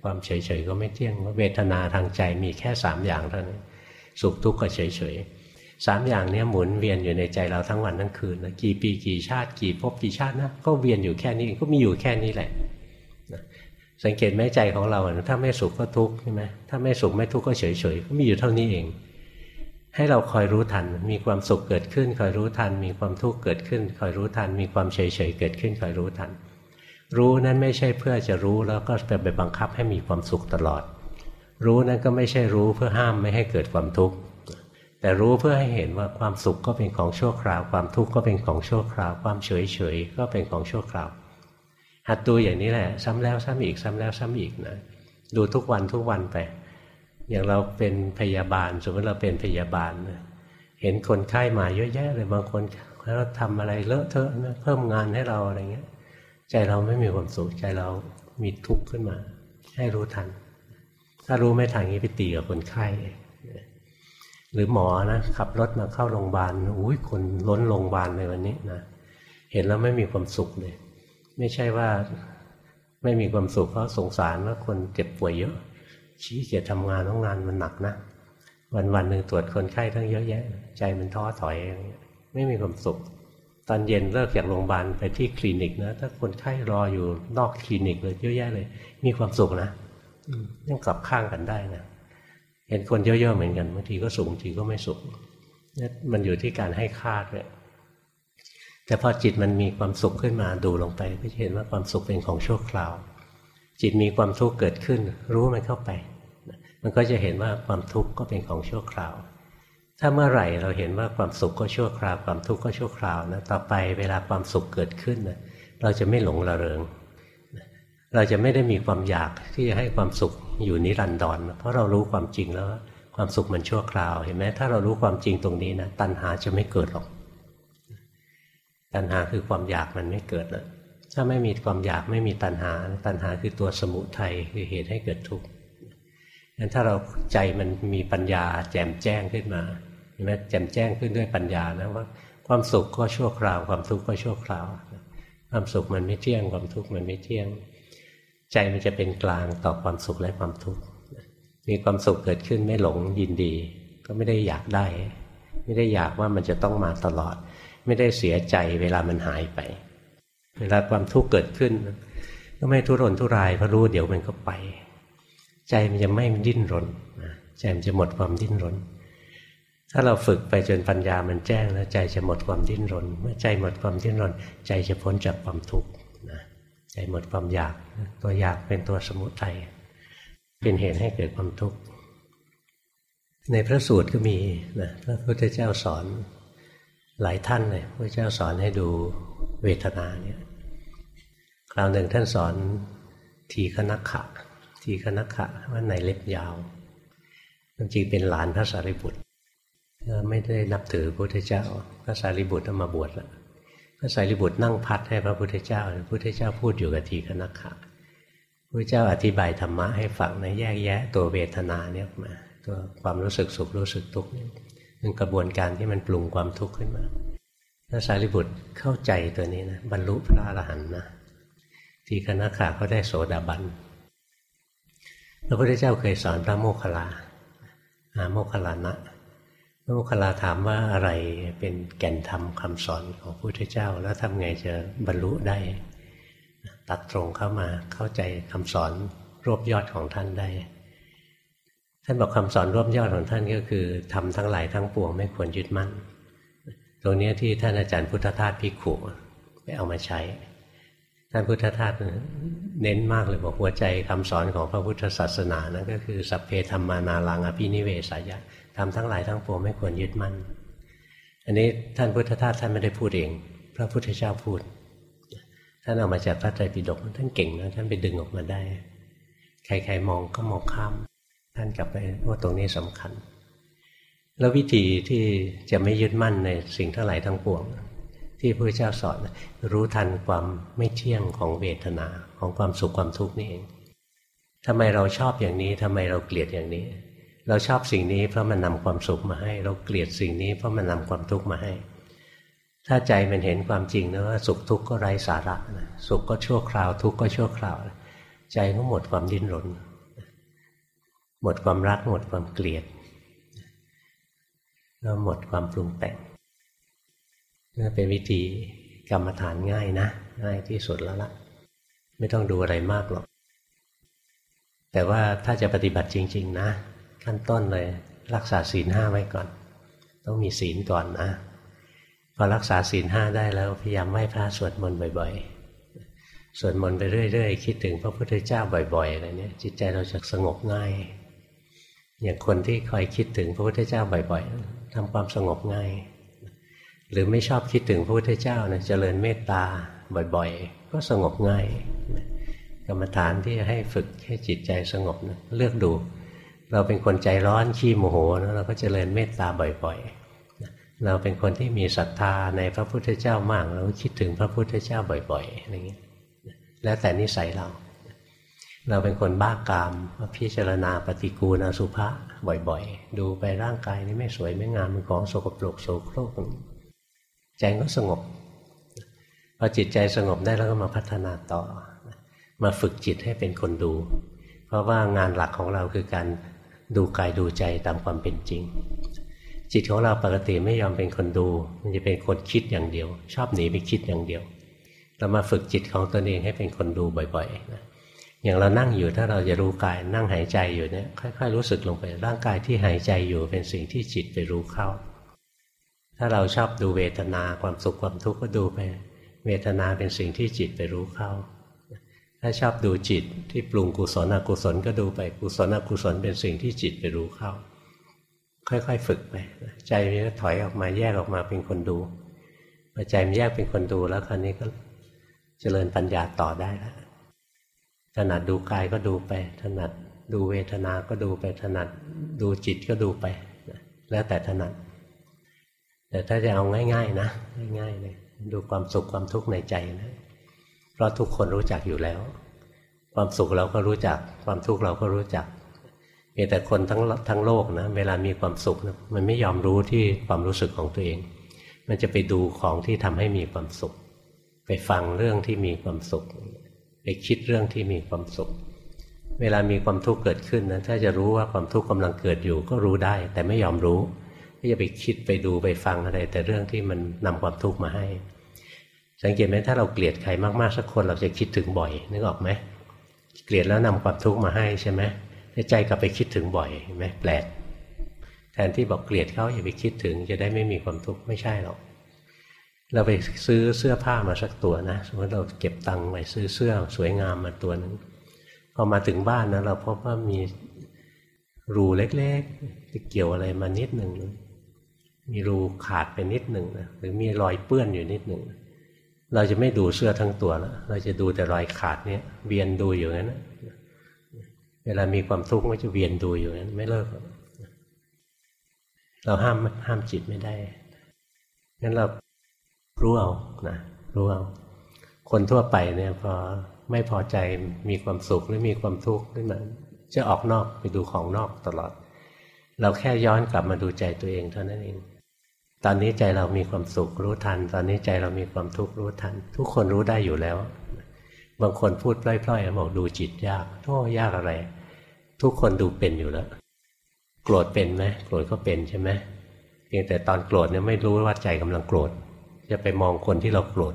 ความเฉยๆก็ไม่เที่ยงเวทนาทางใจมีแค่สามอย่างเท่านั้นสุขทุกข์ก็เฉยๆสามอย่างนี้หมุนเวียนอยู่ในใจเราทั้งวันทั้งคืนนะกี่ปีกี่ชาติกี่ภพกี่ชาตินะก็เวียนอยู่แค่นี้ก็มีอยู่แค่นี้แหละสังเกตไหมใจของเราถ้าไม่สุขก็ทุกข์ใช่ไหมถ้าไม่สุขไม่ทุกข์ก็เฉยเฉยก็มีอยู่เท่านี้เอง ให้เราคอยรู้ทัน มีความสุขเกิดขึ้นคอยรู้ทัน มีความทุกข์เกิดขึ้นคอยรู้ทัน มีความเฉยเฉยเกิดขึ้นคอยรู้ทัน รู้นั้นไม่ใช่เพื่อจะรู้แล้วก็ไปบังคับให้มีความสุขตลอด รู้นั้นก็ไม่ใช่รู้เพื่อห้ามไม่ให้เกิดความทุกข์แต่รู้เพื่อให้เห็นว่าความสุขก็เป็นของชั่วคราว ความทุกข์ก็เป็นของชั่วคราว ความเฉยเฉยก็เป็นของชั่วคราว หัดดูอย่างนี้แหละ ซ้ำแล้วซ้ำอีกซ้ำแล้วซ้ำอีกนะดูทุกวันทุกวันไป อย่างเราเป็นพยาบาล สมมติเราเป็นพยาบาล เห็นคนไข้มาเยอะแยะเลยบางคนเราทำอะไรเลอะเทอะนะเพิ่มงานให้เราอะไรเงี้ย ใจเราไม่มีความสุขใจเรามีทุกข์ขึ้นมา ให้รู้ทัน ถ้ารู้ไม่ทันนี้ไปตีกับคนไข้หรือหมอนะขับรถมาเข้าโรงพยาบาลอุ้ยคนล้นโรงพยาบาลเลยวันนี้นะเห็นแล้วไม่มีความสุขเลย ไม่ใช่ว่าไม่มีความสุขเพราะสงสารว่าคนเจ็บป่วยเยอะ ชี้เกียจทำงานต้องงานมันหนักนะวันวันหนึ่งตรวจคนไข้ทั้งเยอะแยะ ใจมันท้อถอยไม่มีความสุข ตอนเย็นเลิกจากโรงพยาบาลไปที่คลินิกนะถ้าคนไข้รออยู่นอกคลินิกเลยเยอะแยะเลย มีความสุขนะยังกลับข้างกันได้นะเห็นคนเยอะๆเหมือนกันบางทีก็สุขบางทีก็ไม่สุขนี่มันอยู่ที่การให้ค่าด้วยแต่พอจิตมันมีความสุขขึ้นมาดูลงไปก็จะเห็นว่าความสุขเป็นของชั่วคราว จิตมีความทุกข์เกิดขึ้น รู้มันเข้าไป มันก็จะเห็นว่าความทุกข์ก็เป็นของชั่วคราว ถ้าเมื่อไหร่เราเห็นว่าความสุขก็ชั่วคราว ความทุกข์ก็ชั่วคราวนะต่อไปเวลาความสุขเกิดขึ้นนะเราจะไม่หลงระเริง เราจะไม่ได้มีความอยากที่จะให้ความสุขอยู่นิรันดรเพราะเรารู้ความจริงแล้วความสุขมันชั่วคราว เห็นไหมถ้าเรารู้ความจริงตรงนี้นะตัณหาจะไม่เกิดหรอก ตัณหาคือความอยากมันไม่เกิดแล้วถ้าไม่มีความอยากไม่มีตัณหา ตัณหาคือตัวสมุทัยคือเหตุให้เกิดทุกข์ งั้นถ้าเราใจมันมีปัญญาแจ่มแจ้งขึ้นมาเห็นไหมแจ่มแจ้งขึ้นด้วยปัญญานะว่า ความสุขก็ชั่วคราว ความทุกข์ก็ชั่วคราว ความสุขมันไม่เที่ยง ความทุกข์มันไม่เที่ยง ใจมันจะเป็นกลางต่อความสุขและความทุกข์มีความสุขเกิดขึ้นไม่หลงยินดี ก็ไม่ได้อยากได้ ไม่ได้อยากว่ามันจะต้องมาตลอด ไม่ได้เสียใจเวลามันหายไป เวลาความทุกข์เกิดขึ้น ก็ไม่ทุรนทุรายเพราะรู้เดี๋ยวมันก็ไป ใจมันจะไม่ดิ้นรนใจมันจะหมดความดิ้นรน ถ้าเราฝึกไปจนปัญญามันแจ้งแล้วใจจะหมดความดิ้นรน เมื่อใจหมดความดิ้นรน ใจจะพ้นจากความทุกข์ใจหมดความอยาก ตัวอยากเป็นตัวสมุทัยเป็นเหตุให้เกิดความทุกข์ในพระสูตรก็มีนะพระพุทธเจ้าสอนหลายท่านเลยพระเจ้าสอนให้ดูเวทนาเนี่ยคราวหนึ่งท่านสอนทีคณขะ ทีคณขะว่าในเล็บยาวจริงเป็นหลานพระสารีบุตรไม่ได้นับถือพระพุทธเจ้า พระสารีบุตรมาบวชแล้วพระสารีบุตรนั่งพัดให้พระพุทธเจ้าพระพุทธเจ้าพูดอยู่กับทีคณขะพระเจ้าอธิบายธรรมะให้ฟังนะแยกแยะ ตัวเวทนาเนี่ยมาตัวความรู้สึกสุขรู้สึกทุกข์เป็นกระบวนการที่มันปรุงความทุกข์ขึ้นมาพระสารีบุตรเข้าใจตัวนี้นะบรรลุพระอรหันต์นะทีคณะขาเขาได้โสดาบัน พระพุทธเจ้าเคยสอนพระโมคคัลลาอาโมคคัลลานะพระโมคคัลลาถามว่าอะไรเป็นแก่นธรรมคำสอนของพระพุทธเจ้า แล้วทำไงจะบรรลุได้ ตัดตรงเข้ามาเข้าใจคำสอนรวบยอดของท่านได้ ท่านบอกคำสอนรวบยอดของท่านก็คือทำทั้งหลายทั้งปวงไม่ควรยึดมั่น ตรงนี้ที่ท่านอาจารย์พุทธทาสพิขุไปเอามาใช้ ท่านพุทธทาสเน้นมากเลยบอกหัวใจคำสอนของพระพุทธศาสนานั่นก็คือสัพเพธรรมานาลังอภินิเวสายะทำทั้งหลายทั้งปวงไม่ควรยึดมั่น อันนี้ท่านพุทธทาสท่านไม่ได้พูดเอง พระพุทธเจ้าพูด ท่านเอามาจากพระไตรปิฎกท่านเก่งนะท่านไปดึงออกมาได้ ใครๆมองก็มองข้าม ท่านกลับไปว่าตรงนี้สำคัญ แล้ววิธีที่จะไม่ยึดมั่นในสิ่งทั้งหลายทั้งปวง ที่พระเจ้าสอนรู้ทันความไม่เที่ยงของเวทนาของความสุขความทุกข์นี่เองทำไมเราชอบอย่างนี้ทำไมเราเกลียดอย่างนี้ เราชอบสิ่งนี้เพราะมันนำความสุขมาให้ เราเกลียดสิ่งนี้เพราะมันนำความทุกข์มาให้ ถ้าใจมันเห็นความจริงนะว่าสุขทุกข์ก็ไร้สาระนะสุขก็ชั่วคราว ทุกข์ก็ชั่วคราว ใจก็หมดความดิ้นรน หมดความรักหมดความเกลียดแล้วหมดความปรุงแต่ง นี่เป็นวิธีกรรมฐานง่ายนะ ง่ายที่สุดแล้วละไม่ต้องดูอะไรมากหรอก แต่ว่าถ้าจะปฏิบัติจริง ๆ นะ ขั้นต้นเลย รักษาศีลห้าไว้ก่อน ต้องมีศีลก่อนนะพอรักษาศีลห้าได้แล้วพยายามไหว้พระสวดมนต์บ่อยๆ สวดมนต์ไปเรื่อยๆ คิดถึงพระพุทธเจ้าบ่อยๆอะไรเนี้ยจิตใจเราจะสงบง่าย อย่างคนที่คอยคิดถึงพระพุทธเจ้าบ่อย ๆทำความสงบง่าย หรือไม่ชอบคิดถึงพระพุทธเจ้านะเจริญเมตตาบ่อยๆ ก็สงบง่ายกรรมฐานที่ให้ฝึกให้จิตใจสงบนะเลือกดู เราเป็นคนใจร้อนขี้โมโหนะเราก็เจริญเมตตาบ่อยๆ เราเป็นคนที่มีศรัทธาในพระพุทธเจ้ามากเราคิดถึงพระพุทธเจ้าบ่อยๆอะไรอย่างนี้แล้วแต่นิสัยเรา เราเป็นคนบ้ากามพิจารณาปฏิกูลอสุภะบ่อยๆ ดูไปร่างกายนี้ไม่สวยไม่งามเป็นของโสกปรกโสโครก ใจก็สงบพอจิตใจสงบได้แล้วก็มาพัฒนาต่อ มาฝึกจิตให้เป็นคนดู เพราะว่างานหลักของเราคือการดูกายดูใจตามความเป็นจริง จิตของเราปกติไม่ยอมเป็นคนดู มันจะเป็นคนคิดอย่างเดียว ชอบหนีไปคิดอย่างเดียว เรามาฝึกจิตของตนเองให้เป็นคนดูบ่อยๆนะอย่างเรานั่งอยู่ถ้าเราจะรู้กายนั่งหายใจอยู่เนี่ยค่อย ๆ รู้สึกลงไปร่างกายที่หายใจอยู่เป็นสิ่งที่จิตไปรู้เข้า ถ้าเราชอบดูเวทนาความสุขความทุกข์ก็ดูไป เวทนาเป็นสิ่งที่จิตไปรู้เข้า ถ้าชอบดูจิตที่ปรุงกุศลอกุศลก็ดูไปกุศลอกุศลเป็นสิ่งที่จิตไปรู้เข้า ค่อยๆฝึกไป ใจมันก็ถอยออกมาแยกออกมาเป็นคนดูพอใจมันแยกเป็นคนดูแล้วคราวนี้ก็เจริญปัญญาต่อได้แล้วถนัดดูกายก็ดูไป ถนัดดูเวทนาก็ดูไปถนัดดูจิตก็ดูไป แล้วแต่ถนัด แต่ถ้าจะเอาง่าย ๆ นะง่ายๆเลยดูความสุขความทุกข์ในใจนะ เพราะทุกคนรู้จักอยู่แล้ว ความสุขเราก็รู้จัก ความทุกข์เราก็รู้จักแต่คนทั้งทั้งโลกนะ เวลามีความสุขนะมันไม่ยอมรู้ที่ความรู้สึกของตัวเอง มันจะไปดูของที่ทำให้มีความสุข ไปฟังเรื่องที่มีความสุข ไปคิดเรื่องที่มีความสุข เวลามีความทุกข์เกิดขึ้นนะถ้าจะรู้ว่าความทุกข์กำลังเกิดอยู่ก็รู้ได้ แต่ไม่ยอมรู้ ก็จะไปคิดไปดูไปฟังอะไร แต่เรื่องที่มันนำความทุกข์มาให้ สังเกตไหมถ้าเราเกลียดใครมากๆสักคนเราจะคิดถึงบ่อยนึกออกไหมเกลียดแล้วนำความทุกข์มาให้ใช่ไหมใจกลับไปคิดถึงบ่อยเห็นไหมแปลกแทนที่บอกเกลียดเขาอย่าไปคิดถึง จะได้ไม่มีความทุกข์ไม่ใช่หรอกเราไปซื้อเสื้อผ้ามาสักตัวนะสมมติเราเก็บตังค์ไว้ซื้อเสื้อสวยงามมาตัวหนึ่งพอมาถึงบ้านนะเราพบว่ามีรูเล็กๆที่เกี่ยวอะไรมานิดหนึ่ง มีรูขาดไปนิดหนึ่งนะหรือมีรอยเปื้อนอยู่นิดหนึ่ง เราจะไม่ดูเสื้อทั้งตัวแล้วเราจะดูแต่รอยขาดเนี้ยเวียนดูอยู่นั้นนะเวลามีความทุกข์ก็จะเวียนดูอยู่นั้น ไม่เลิกเราห้ามห้ามจิตไม่ได้งั้นเรารู้เอานะรู้เอาคนทั่วไปเนี่ยพอไม่พอใจมีความสุขหรือมีความทุกข์ขึ้นมาจะออกนอกไปดูของนอกตลอด เราแค่ย้อนกลับมาดูใจตัวเองเท่านั้นเอง ตอนนี้ใจเรามีความสุขรู้ทัน ตอนนี้ใจเรามีความทุกข์รู้ทัน ทุกคนรู้ได้อยู่แล้ว บางคนพูดพล่อยๆบอกดูจิตยากโอ้ยากอะไร ทุกคนดูเป็นอยู่แล้ว โกรธเป็นไหมโกรธก็เป็นใช่ไหมเพียงแต่ตอนโกรธเนี่ยไม่รู้ว่าใจกำลังโกรธ จะไปมองคนที่เราโกรธ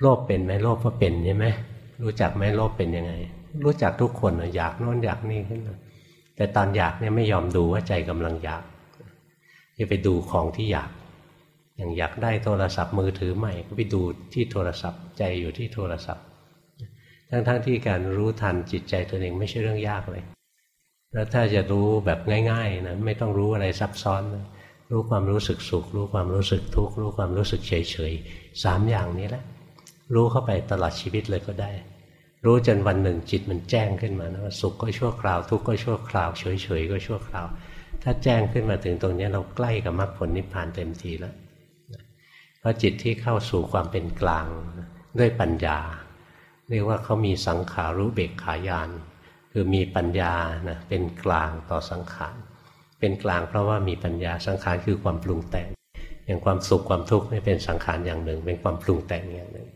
โลภเป็นไหมโลภก็เป็นใช่ไหมรู้จักไหมโลภเป็นยังไง รู้จักทุกคนอยากโน้นอยากนี่ขึ้นมาแต่ตอนอยากเนี่ยไม่ยอมดูว่าใจกำลังอยาก จะไปดูของที่อยาก อย่างอยากได้โทรศัพท์มือถือใหม่ ก็ไปดูที่โทรศัพท์ ใจอยู่ที่โทรศัพท์ ทั้งๆทที่การรู้ทันจิตใจตัวเองไม่ใช่เรื่องยากเลย แล้วถ้าจะรู้แบบง่ายๆนะไม่ต้องรู้อะไรซับซ้อนรู้ความรู้สึกสุข รู้ความรู้สึกทุกข์รู้ความรู้สึกเฉยๆสามอย่างนี้แหละ รู้เข้าไปตลอดชีวิตเลยก็ได้ รู้จนวันหนึ่งจิตมันแจ้งขึ้นมานะว่าสุขก็ชั่วคราว ทุกข์ก็ชั่วคราว เฉยๆก็ชั่วคราว ถ้าแจ้งขึ้นมาถึงตรงนี้เราใกล้กับมรรคผลนิพพานเต็มทีแล้วเพราะจิตที่เข้าสู่ความเป็นกลางด้วยปัญญา เรียกว่าเขามีสังขารู้เบกขายาน คือมีปัญญานะเป็นกลางต่อสังขารเป็นกลางเพราะว่ามีปัญญาสังขารคือความปรุงแต่ง อย่างความสุขความทุกข์นี่เป็นสังขารอย่างหนึ่ง เป็นความปรุงแต่งอย่างหนึ่ง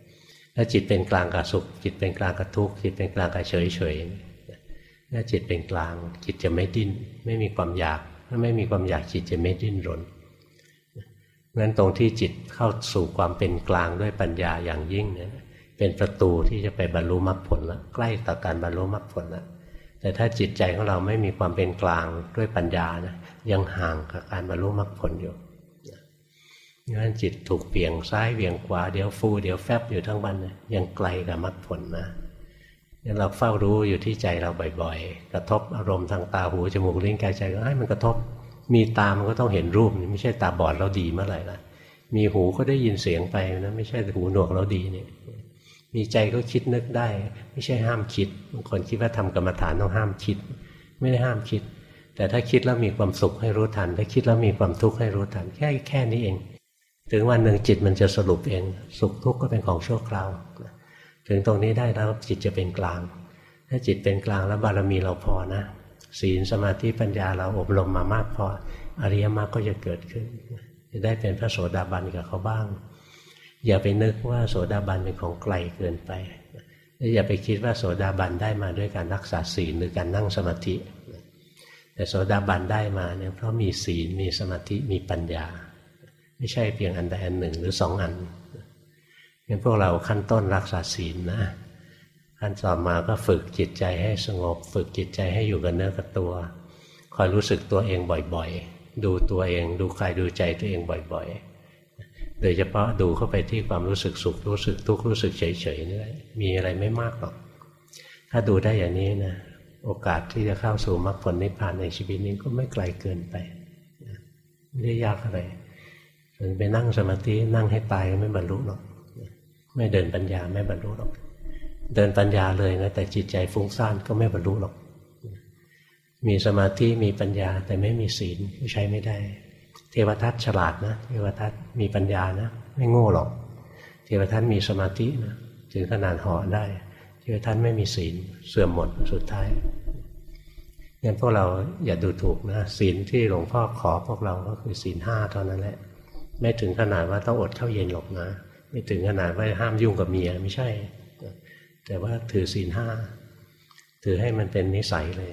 ถ้าจิตเป็นกลางกับสุข จิตเป็นกลางกับทุกข์จิตเป็นกลางกับเฉยเฉยถ้าจิตเป็นกลางจิตจะไม่ดิ้นไม่มีความอยาก ถ้าไม่มีความอยากจิตจะไม่ดิ้นรนงั้นตรงที่จิตเข้าสู่ความเป็นกลางด้วยปัญญาอย่างยิ่งเนี่ยเป็นประตูที่จะไปบรรลุมรรคผลแล้วใกล้ต่อการบรรลุมรรคผลแล้วแต่ถ้าจิตใจของเราไม่มีความเป็นกลางด้วยปัญญานะยังห่างกับการบรรลุมรรคผลอยู่งั้นจิตถูกเบี่ยงซ้ายเบี่ยงขวาเดี๋ยวฟูเดี๋ยวแฟบอยู่ทั้งวันนะยังไกลกับมรรคผลนะ งั้นเราเฝ้ารู้อยู่ที่ใจเราบ่อย ๆ กระทบอารมณ์ทางตาหูจมูกลิ้นกายใจก็ให้มันกระทบ มีตามันก็ต้องเห็นรูปไม่ใช่ตาบอดเราดีเมื่อไหร่ละมีหูก็ได้ยินเสียงไปนะไม่ใช่หูหนวกเราดีเนี่ยมีใจก็คิดนึกได้ ไม่ใช่ห้ามคิดบางคนคิดว่าทำกรรมฐานต้องห้ามคิด ไม่ได้ห้ามคิด แต่ถ้าคิดแล้วมีความสุขให้รู้ทัน ถ้าคิดแล้วมีความทุกข์ให้รู้ทันแค่แค่นี้เอง ถึงวันหนึ่งจิตมันจะสรุปเอง สุขทุกข์ก็เป็นของชั่วคราว ถึงตรงนี้ได้แล้วจิตจะเป็นกลาง ถ้าจิตเป็นกลางแล้วบารมีเราพอนะศีลสมาธิปัญญาเราอบรมมามากพออริยมรรคก็จะเกิดขึ้น จะได้เป็นพระโสดาบันกับเขาบ้าง อย่าไปนึกว่าโสดาบันเป็นของไกลเกินไปอย่าไปคิดว่าโสดาบันได้มาด้วยการรักษาศีลหรือการนั่งสมาธิ แต่โสดาบันได้มาเนี่ยเพราะมีศีลมีสมาธิมีปัญญา ไม่ใช่เพียงอันใดอันหนึ่งหรือสองอัน งั้นพวกเราขั้นต้นรักษาศีลนะขั้นต่อมาก็ฝึกจิตใจให้สงบ ฝึกจิตใจให้อยู่กับเนื้อกับตัวคอยรู้สึกตัวเองบ่อยๆ ดูตัวเอง ดูกายดูใจตัวเองบ่อยๆ โดยเฉพาะดูเข้าไปที่ความรู้สึกสุขรู้สึกทุกข์รู้สึกเฉยๆนี่มีอะไรไม่มากหรอก ถ้าดูได้อย่างนี้นะโอกาสที่จะเข้าสู่มรรคผลนิพพานในชีวิตนี้ก็ไม่ไกลเกินไปไม่ได้ยากอะไรไปนั่งสมาธินั่งให้ตายก็ไม่บรรลุหรอก ไม่เดินปัญญาไม่บรรลุหรอก เดินปัญญาเลยนะแต่จิตใจฟุ้งซ่านก็ไม่บรรลุหรอก มีสมาธิมีปัญญาแต่ไม่มีศีลก็ใช้ไม่ได้ เทวทัตฉลาดนะ เทวทัตมีปัญญานะ ไม่โง่หรอก เทวทัตมีสมาธินะถึงขนาดเหาะได้ เทวทัตไม่มีศีลเสื่อมหมดสุดท้ายงั้นพวกเราอย่าดูถูกนะศีลที่หลวงพ่อขอพวกเราก็คือศีลห้าเท่านั้นแหละ ไม่ถึงขนาดว่าต้องอดข้าวเย็นหรอกนะ ไม่ถึงขนาดว่าห้ามยุ่งกับเมียไม่ใช่ แต่ว่าถือศีลห้าถือให้มันเป็นนิสัยเลย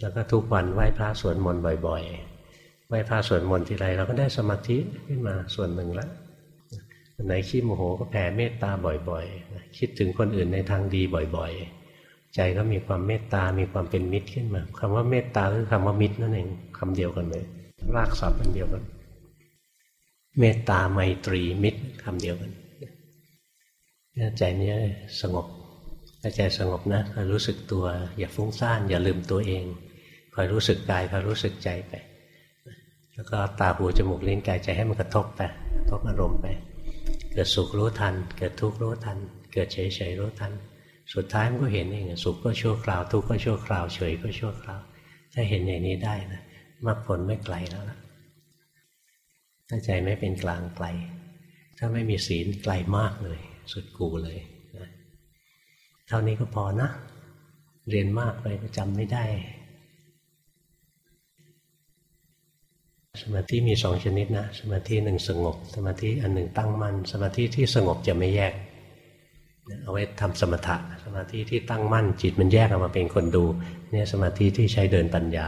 แล้วก็ทุกวันไหว้พระสวดมนต์บ่อย ๆ ไหว้พระสวดมนต์ทีไรเราก็ได้สมาธิขึ้นมาส่วนหนึ่งแล้วไหนขี้โมโหก็แผ่เมตตาบ่อยๆ คิดถึงคนอื่นในทางดีบ่อยๆ ใจก็มีความเมตตา มีความเป็นมิตรขึ้นมาคำว่าเมตตาคือคำว่ามิตรนั่นเองคำเดียวกันเลย รากศัพท์อันเดียวกัน เมตตาไมตรีมิตรคำเดียวกันใจนี้สงบถ้าใจสงบนะรู้สึกตัว อย่าฟุ้งซ่านอย่าลืมตัวเองคอยรู้สึกกายคอยรู้สึกใจไป แล้วก็ตาหูจมูกลิ้นกายใจให้มันกระทบไปกระทบอารมณ์ไป เกิดสุขรู้ทัน เกิดทุกข์รู้ทัน เกิดเฉยเฉยรู้ทัน สุดท้ายมันก็เห็นเองสุขก็ชั่วคราวทุกข์ก็ชั่วคราวเฉยก็ชั่วคราว ถ้าเห็นอย่างนี้ได้นะมรรคผลไม่ไกลแล้วล่ะ ถ้าใจไม่เป็นกลางไกล ถ้าไม่มีศีลไกลมากเลย สุดกูเลยนะเท่านี้ก็พอนะ เรียนมากไปก็จำไม่ได้ สมาธิมีสองชนิดนะ สมาธิหนึ่งสงบ สมาธิอันหนึ่งตั้งมัน่น สมาธิที่สงบจะไม่แยกเอาไว้ทำสมถะสมาธิที่ตั้งมั่นจิตมันแยกออกมาเป็นคนดู เนี่ยสมาธิที่ใช้เดินปัญญา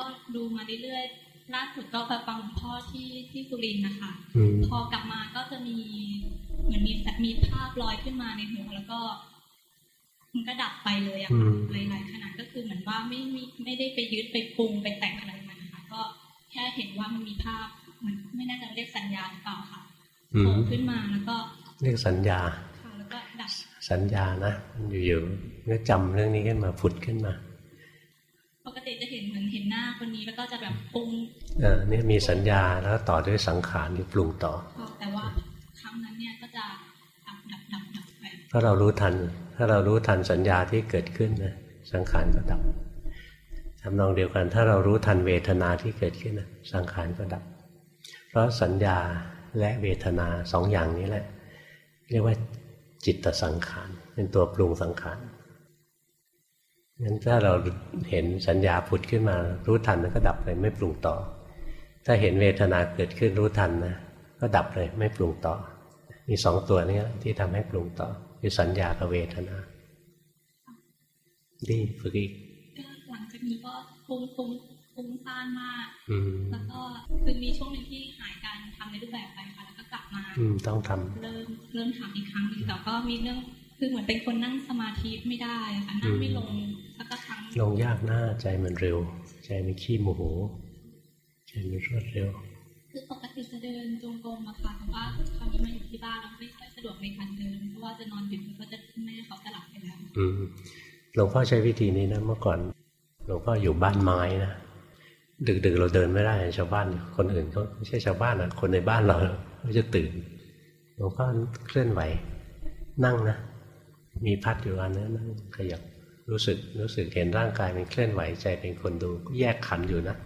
กนั้นก็ดูมาเรื่อยๆล่าสุดก็ไปฟังหลวงพ่อที่ที่สุรินทร์นะคะพอกลับมาก็จะมีเหมือนมีมีภาพลอยขึ้นมาในหัวแล้วก็มันก็ดับไปเลยอะค่ะหลายๆขนาดก็คือเหมือนว่าไม่ไม่ไม่ได้ไปยึดไปปรุงไปแต่งอะไรมันนะคะ ก็แค่เห็นว่ามันมีภาพมันไม่น่าจะเรียกสัญญาหรือเปล่าค่ะโผล่ขึ้นมาแล้วก็ เรียกสัญญาค่ะแล้วก็ดับสัญญานะอยู่ๆก็จำเรื่องนี้ขึ้นมาผุดขึ้นมา ปกติจะเห็นเหมือนเห็นหน้าคนนี้แล้วก็จะแบบปรุงเออเนี่ยมีสัญญาแล้วต่อด้วยสังขารที่ปรุงต่อ แต่ว่าครั้งนั้นเนี่ยก็จะดับดับดับดับไปเพราะเรารู้ทัน ถ้าเรารู้ทันสัญญาที่เกิดขึ้นนะสังขารก็ดับทำนองเดียวกัน ถ้าเรารู้ทันเวทนาที่เกิดขึ้นนะสังขารก็ดับ เพราะสัญญาและเวทนาสองอย่างนี้แหละ เรียกว่าจิตสังขารเป็นตัวปรุงสังขาร งั้นถ้าเราเห็นสัญญาผุดขึ้นมา รู้ทันแล้วก็ดับเลยไม่ปรุงต่อ ถ้าเห็นเวทนาเกิดขึ้นรู้ทันนะก็ดับเลยไม่ปรุงต่อ มีสองตัวนี้ที่ทำให้ปรุงต่อคือสัญญากับเวทนาดีฝึกอีกหลังจากนี้ก็ฟุ้งฟุ้งฟุ้งซ่านมากแล้วก็คือมีช่วงหนึ่งที่หายการทำในรูปแบบไปค่ะแล้วก็กลับมาต้องทำเริ่มเริ่มทำอีกครั้งนึงแต่ก็มีเรื่อง คือเหมือนเป็นคนนั่งสมาธิไม่ได้ค่ะนั่งไม่ลงสักครั้งลงยากหน้าใจมันเร็ว ใจมันขี้โมโหใจมันรวดเร็ว คือปกติจะเดินจงกรมอะค่ะแต่ว่าคราวนี้มาอยู่ที่บ้านเราไม่ค่อยสะดวกในการเดินเพราะว่าจะนอนดึกก็จะแม่เขาจะหลับไปแล้วอืมหลวงพ่อใช้วิธีนี้นะเมื่อก่อนหลวงพ่ออยู่บ้านไม้นะดึกๆเราเดินไม่ได้ชาวบ้านคนอื่นเขาไม่ใช่ชาวบ้านนะคนในบ้านเราเขาจะตื่นหลวงพ่อเคลื่อนไหว นั่งนะ มีพัดอยู่อันนั้นนั่งขยับรู้สึกรู้สึกเห็นร่างกายมันเคลื่อนไหวใจเป็นคนดูแยกขันอยู่นะ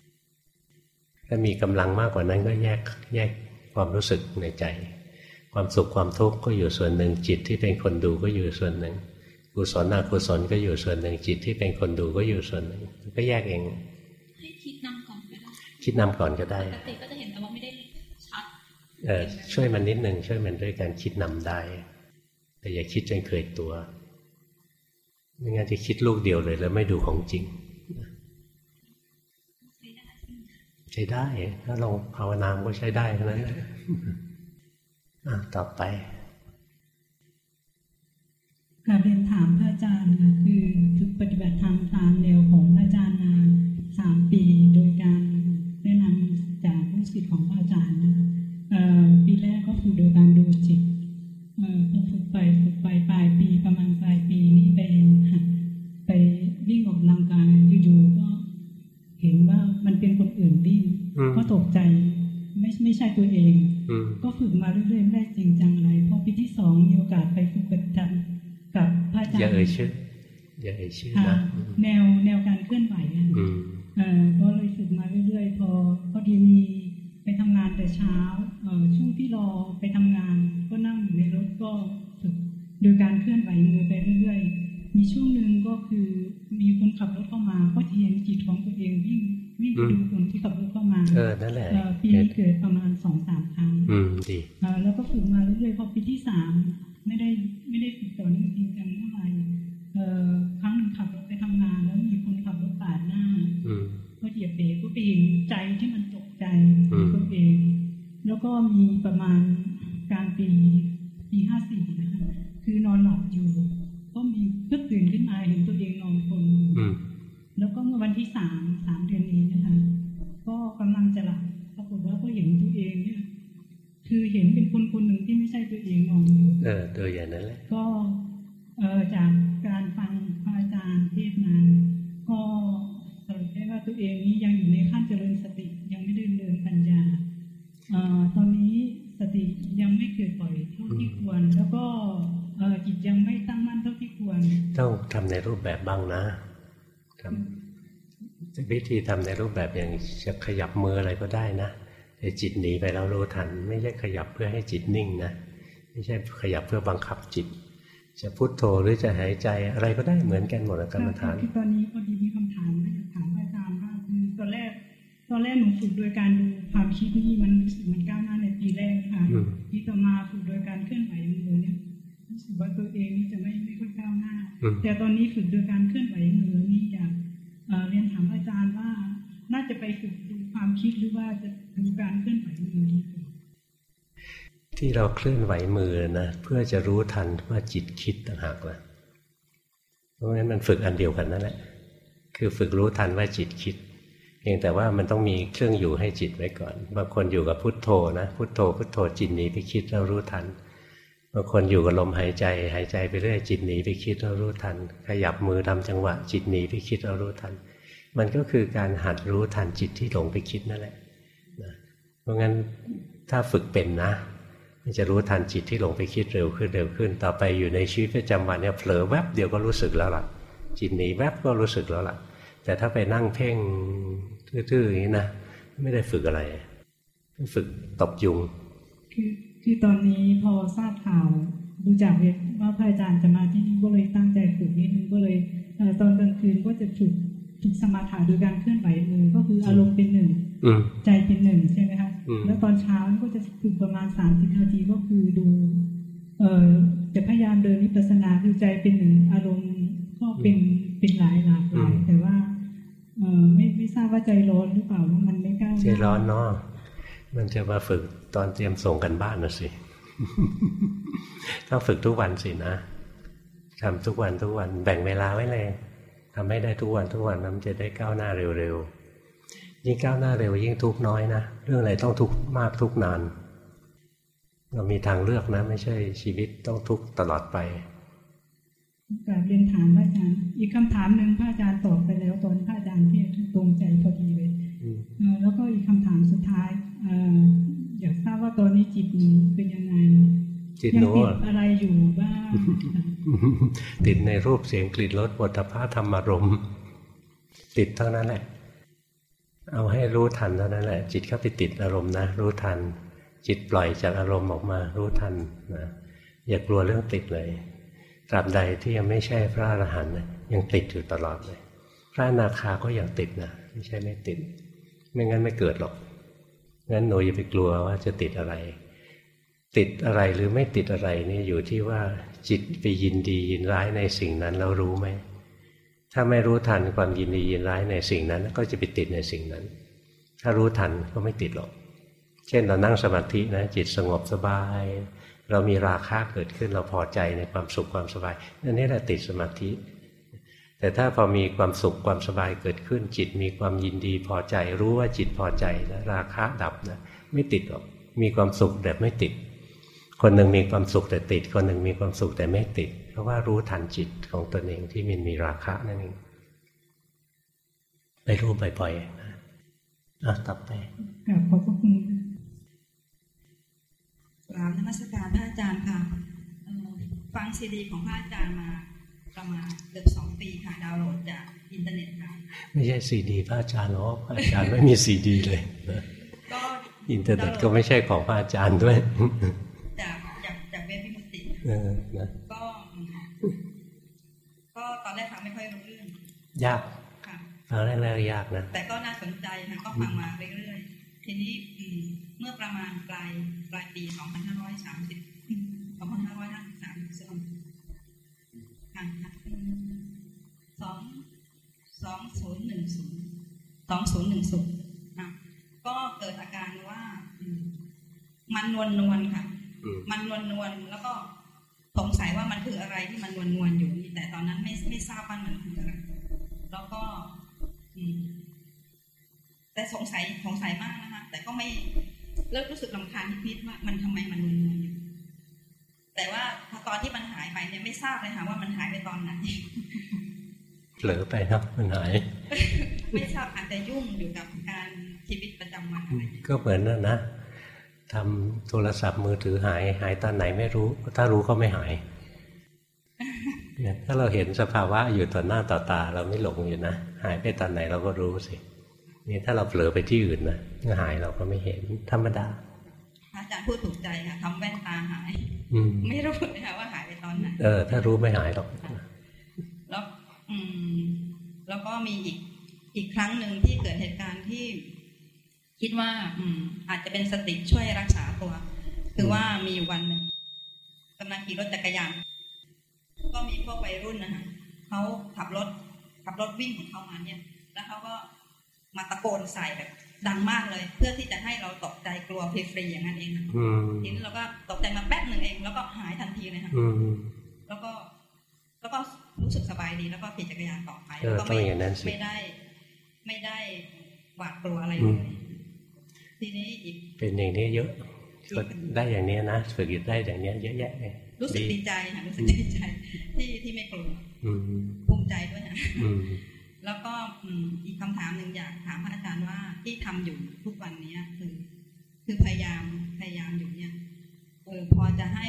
ถ้ามีกำลังมากกว่านั้นก็แยกแยกความรู้สึกในใจ ความสุขความทุกข์ก็อยู่ส่วนหนึ่งจิตที่เป็นคนดูก็อยู่ส่วนหนึ่งกุศลอกุศลก็อยู่ส่วนหนึ่งจิตที่เป็นคนดูก็อยู่ส่วนหนึ่งก็แยกเองให้คิดนำก่อนก็ได้คิดนำก่อนก็ได้ปกติก็จะเห็นแต่ว่าไม่ได้ชัดเออช่วยมันนิดหนึ่งช่วยมันด้วยการคิดนำได้ แต่อย่าคิดจนเคยตัวไม่งั้นจะคิดลูกเดียวเลย แล้วไม่ดูของจริงใช้ได้ ถ้าลองภาวนามก็ใช้ได้ทั้งนั้นต่อไปการเรียนถามพระอาจารย์ค่ะคือฝึกปฏิบัติธรรมตามแนวของพระอาจารย์มาสามปี โดยการแนะนำจากผู้ศิษย์ของพระอาจารย์นะปีแรกก็คือโดยการดูจิต ฝึกไปฝึกไปปลายปีประมาณปลายปีนี้ไปหัดไปวิ่งออกกำลังกายอยู่ๆก็เห็นว่ามันเป็นคนอื่นวิ่งก็ตกใจไม่ไม่ใช่ตัวเอง ก็ฝึกมาเรื่อยๆไม่ได้จริงจังอะไรพอปีที่สองมีโอกาสไปฝึกปฏิบัติกับพระอาจารย์อย่าเอ่ยชื่ออย่าเอ่ยชื่อนะแนวแนวการเคลื่อนไหวอ่าก็เลยฝึกมาเรื่อยๆ พอพอดีมีไป ทำงานแต่เช้าเออช่วงที่รอไปทำงาน ก็นั่งอยู่ในรถก็ฝึกโดยการเคลื่อนไหวมือไปเรื่อยๆช่วงหนึ่งก็คือมีคนขับรถเข้ามา ก็เทียนจิตของตัวเองวิ่งวิ่งไปดูคนที่ขับรถเข้ามา เออ นั่นแหละเอ่อปีนี้เกิดประมาณสองสามครั้ง อืม ดีเอ่อแล้วก็ฝึกมาเรื่อยๆ พอปีที่สามไม่ได้ไม่ได้ฝึกต่อเนื่องจริงจังเท่าไหร่เอ่อครั้งหนึ่งขับรถไปทำงาน แล้วมีคนขับรถปาดหน้าอืมก็เหยียบเบรกก็ไปเห็นใจที่มันตก ใจอืมตัวเอง แล้วก็มีประมาณกลางปีปีห้าสี่นะคะคือนอนหลับอยู่ ก็มีเพิ่งตื่นขึ้นมาเห็นตัวเองนอนคนอยู่อืมแล้วก็เมื่อวันที่สามสามเดือนนี้นะคะ ก็กำลังจะหลับปรากฏว่าก็เห็นตัวเองเนี่ย คือเห็นเป็นคนคนหนึ่งที่ไม่ใช่ตัวเองนอนอยู่เออตัวอย่างนั้นแหละก็เอ่อจากการฟังพระอาจารย์เทศน์มาก็สรุปได้ว่าตัวเองนี้ยังอยู่ในขั้นเจริญสติยัง ต้องทำในรูปแบบบ้างนะทำวิธีทำในรูปแบบอย่างจะขยับมืออะไรก็ได้นะแต่จิตหนีไปแล้วรู้ทัน ไม่ใช่ขยับเพื่อให้จิตนิ่งนะไม่ใช่ขยับเพื่อบังคับจิต จะพุโทโธหรือจะหายใจอะไรก็ได้เหมือนกันหมดนะกรรมฐานคือตอนนี้พอดีมีคำถามอยากถามอาจารย์ว่าคือตอนแรกตอนแรกหนูฝึกโดยการดูความคิดนี่มันรู้สึกมันก้าวหน้าในปีแรกค่ะอืมที่ต่อมาฝึกโดยการเคลื่อนไหวมือเนี่ย รู้สึกว่าตัวเองนี่จะไม่ไม่ค่อยก้าวหน้าอืมแต่ตอนนี้ฝึกโดยการเคลื่อนไหวมือนี่อยากเอ่อเรียนถามอาจารย์ว่า น่าจะไปฝึกดูความคิดหรือว่าจะดูการเคลื่อนไหวมือดีกว่าที่เราเคลื่อนไหวมือนะเพื่อจะรู้ทันว่าจิตคิดต่างหากนะเพราะฉะนั้นมันฝึกอันเดียวกันนั่นแหละ คือฝึกรู้ทันว่าจิตคิดเพียงแต่ว่ามันต้องมีเครื่องอยู่ให้จิตไว้ก่อน บางคนอยู่กับพุทโธนะ พุทโธพุทโธจิตหนีไปคิดแล้วรู้ทัน บางคนอยู่กับลมหายใจ หายใจไปเรื่อยจิตหนีไปคิดแล้วรู้ทัน ขยับมือทำจังหวะ จิตหนีไปคิดแล้วรู้ทัน มันก็คือการหัดรู้ทันจิตที่หลงไปคิดนั่นแหละนะเพราะงั้นถ้าฝึกเป็นนะ มันจะรู้ทันจิตที่หลงไปคิดเร็วขึ้นเร็วขึ้น ต่อไปอยู่ในชีวิตประจำวันเนี่ยเผลอแวบเดียวก็รู้สึกแล้วล่ะ จิตหนีแวบก็รู้สึกแล้วล่ะ แต่ถ้าไปนั่งเพ่งทื่อๆอย่างนี้นะไม่ได้ฝึกอะไรฝึกตบยุง คือคือตอนนี้พอทราบข่าวดูจากเว็บว่าพระอาจารย์จะมาที่นี่ก็เลยตั้งใจฝึกนิดนึงก็เลยเอ่อตอนกลางคืนก็จะฝึกฝึกสมาธิโดยการเคลื่อนไหวมือก็คืออารมณ์เป็นหนึ่งอืมใจเป็นหนึ่งใช่ไหมคะอืมแล้วตอนเช้าก็จะฝึกประมาณสามสิบนาทีก็คือดูเอ่อจะพยายามเดินวิปัสสนาคือใจเป็นหนึ่งอารมณ์ก็เป็นเป็นหลายหลากหลายแต่ว่าเอ่อไม่ไม่ทราบว่าใจร้อนหรือเปล่าว่ามันไม่กล้าใจร้อนเนาะ มันจะมาฝึกตอนเตรียมส่งกันบ้านนะสิต้องฝึกทุกวันสินะทำทุกวันทุกวันแบ่งเวลาไว้เลยทำให้ได้ทุกวันทุกวันแล้วมันจะได้ก้าวหน้าเร็วๆยิ่งก้าวหน้าเร็วยิ่งทุกข์น้อยนะเรื่องอะไรต้องทุกข์มากทุกข์นาน เรามีทางเลือกนะ ไม่ใช่ชีวิตต้องทุกข์ตลอดไปกราบเรียนถามพระอาจารย์ อีกคำถามหนึ่งพระอาจารย์ตอบไปแล้วตอนพระอาจารย์เทศน์ตรงใจพอดีเลยอืมเอ่อแล้วก็อีกคำถามสุดท้ายเอ่ออยากทราบว่าตอนนี้จิตหนูเป็นยังไงจิตยัหนูติดอะอะไรอยู่บ้างติดในรูปเสียงกลิ่นรสบทพาธรรมารมณ์ติดเท่านั้นแหละ เอาให้รู้ทันเท่านั้นแหละ จิตเข้าไปติดอารมณ์นะ รู้ทัน จิตปล่อยจากอารมณ์ออกมา รู้ทันนะอย่ากลัวเรื่องติดเลยตราบใดที่ยังไม่ใช่พระอรหันต์นะยังติดอยู่ตลอดเลย พระอนาคาก็ยังติดนะไม่ใช่ไม่ติด ไม่งั้นไม่เกิดหรอก งั้นหนูอย่าไปกลัวว่าจะติดอะไร ติดอะไรหรือไม่ติดอะไรนี่อยู่ที่ว่าจิตไปยินดียินร้ายในสิ่งนั้นแล้วรู้ไหมถ้าไม่รู้ทันความยินดียินร้ายในสิ่งนั้น ก็จะไปติดในสิ่งนั้น ถ้ารู้ทันก็ไม่ติดหรอก เช่นเรานั่งสมาธินะจิตสงบสบาย เรามีราคะเกิดขึ้นเราพอใจในความสุขความสบายนั่นนี่แหละติดสมาธิ แต่ถ้าพอมีความสุขความสบายเกิดขึ้น จิตมีความยินดีพอใจ รู้ว่าจิตพอใจนะราคะดับนะไม่ติดหรอกมีความสุขแบบไม่ติด คนหนึ่งมีความสุขแต่ติด คนหนึ่งมีความสุขแต่ไม่ติด เพราะว่ารู้ทันจิตของตนเองที่มันมีราคะนั่นเองไปรู้บ่อยๆนะอะต่อไปกราบขอบพระคุณกราบนมัสการพระอาจารย์ค่ะฟังซีดีของพระอาจารย์มา ประมาณเกือบสองปีค่ะดาวน์โหลดจากอินเทอร์เน็ตค่ะ ไม่ใช่ซีดีพระอาจารย์หรอกพระอาจารย์ไม่มีซีดีเลยนะก็อินเทอร์เน็ตก็ไม่ใช่ของพระอาจารย์ด้วย จากจากจากเว็บวิมุตติเออนะก็อืมก็ตอนอนแรกฟังไม่ค่อยรู้เรื่องยากค่ะฟังแรกๆยากนะแต่ก็น่าสนใจค่ะก็ฟังมาเรื่อยๆทีนี้อืมเมื่อประมาณปลายปลายปี 2530 2553ซึ่ง ค่ะอืมสองสองศูนย์หนึ่งศูนย์สองศูนย์หนึ่งศูนย์อะก็เกิดอาการว่าอืมมันนวลนวลๆค่ะอืมมันนวลนวลๆแล้วก็สงสัยว่ามันคืออะไรที่มันนวลนวลๆอยู่นี่แต่ตอนนั้นไม่ไม่ทราบว่ามันคืออะไรแล้วก็อืมแต่สงสัยสงสัยมากนะคะแต่ก็ไม่เริ่มรู้สึกลำคาญนิดๆว่ามันทำไมมันนวลๆอยู่ แต่ว่าพอตอนที่มันหายไปเนี่ยไม่ทราบเลยค่ะว่ามันหายไปตอนไหนเผลอไปนะมันหายไม่ทราบอาจจะยุ่งอยู่กับการชีวิตประจำวันอะไรอย่างเงี้ยก็เหมือนนั่นนะทำโทรศัพท์มือถือหาย หายตอนไหนไม่รู้ ถ้ารู้ก็ไม่หายเนี่ยถ้าเราเห็นสภาวะอยู่ต่อหน้าต่อตา เราไม่หลงอยู่นะหายไปตอนไหนเราก็รู้สินี่ถ้าเราเผลอไปที่อื่นนะหายเราก็ไม่เห็นธรรมดาอา จารย์พูดถูกใจค่ะทำแว่นตาหายอืมไม่รู้เลยค่ะว่าหายไปตอนไหน เออ ถ้ารู้ไม่หายหรอก แล้วอืม แล้วก็มีอีกอีกครั้งหนึ่งที่เกิดเหตุการณ์ที่ คิดว่า อืม อาจจะเป็นสติช่วยรักษาตัว คือว่ามีอยู่วันหนึ่งกำลังขี่รถจักรยาน ก็มีพวกวัยรุ่นนะคะเขาขับรถขับรถวิ่งของเขามาเนี่ย แล้วเขาก็มาตะโกนใส่แบบ ดังมากเลย เพื่อที่จะให้เราตกใจกลัวฟรีๆอย่างนั้นเองนะอืมทีนี้เราก็ตกใจมาแป๊บหนึ่งเอง แล้วก็หายทันทีเลยค่ะอืมแล้วก็แล้วก็รู้สึกสบายดีแล้วก็ขี่จักรยานต่อไปเออแล้วก็ต้องไม่อย่างนั้นสิไม่ได้ ไม่ได้หวาดกลัวอะไรอืเลมยทีนี้อีกเป็นอย่างนี้เยอะก็ได้อย่างนี้นะฝึกอยู่ได้อย่างนี้เยอะแยะเลยรู้สึกดีดีใจค่ะรู้สึกดีใจที่ที่ไม่กลัวอืมภูมิใจด้วยค่ะอืม แล้วก็อีกคำถามหนึ่งอยากถามพระอาจารย์ว่าที่ทำอยู่ทุกวันเนี้ยคือ คือพยายามพยายามอยู่เนี่ยเออพอจะให้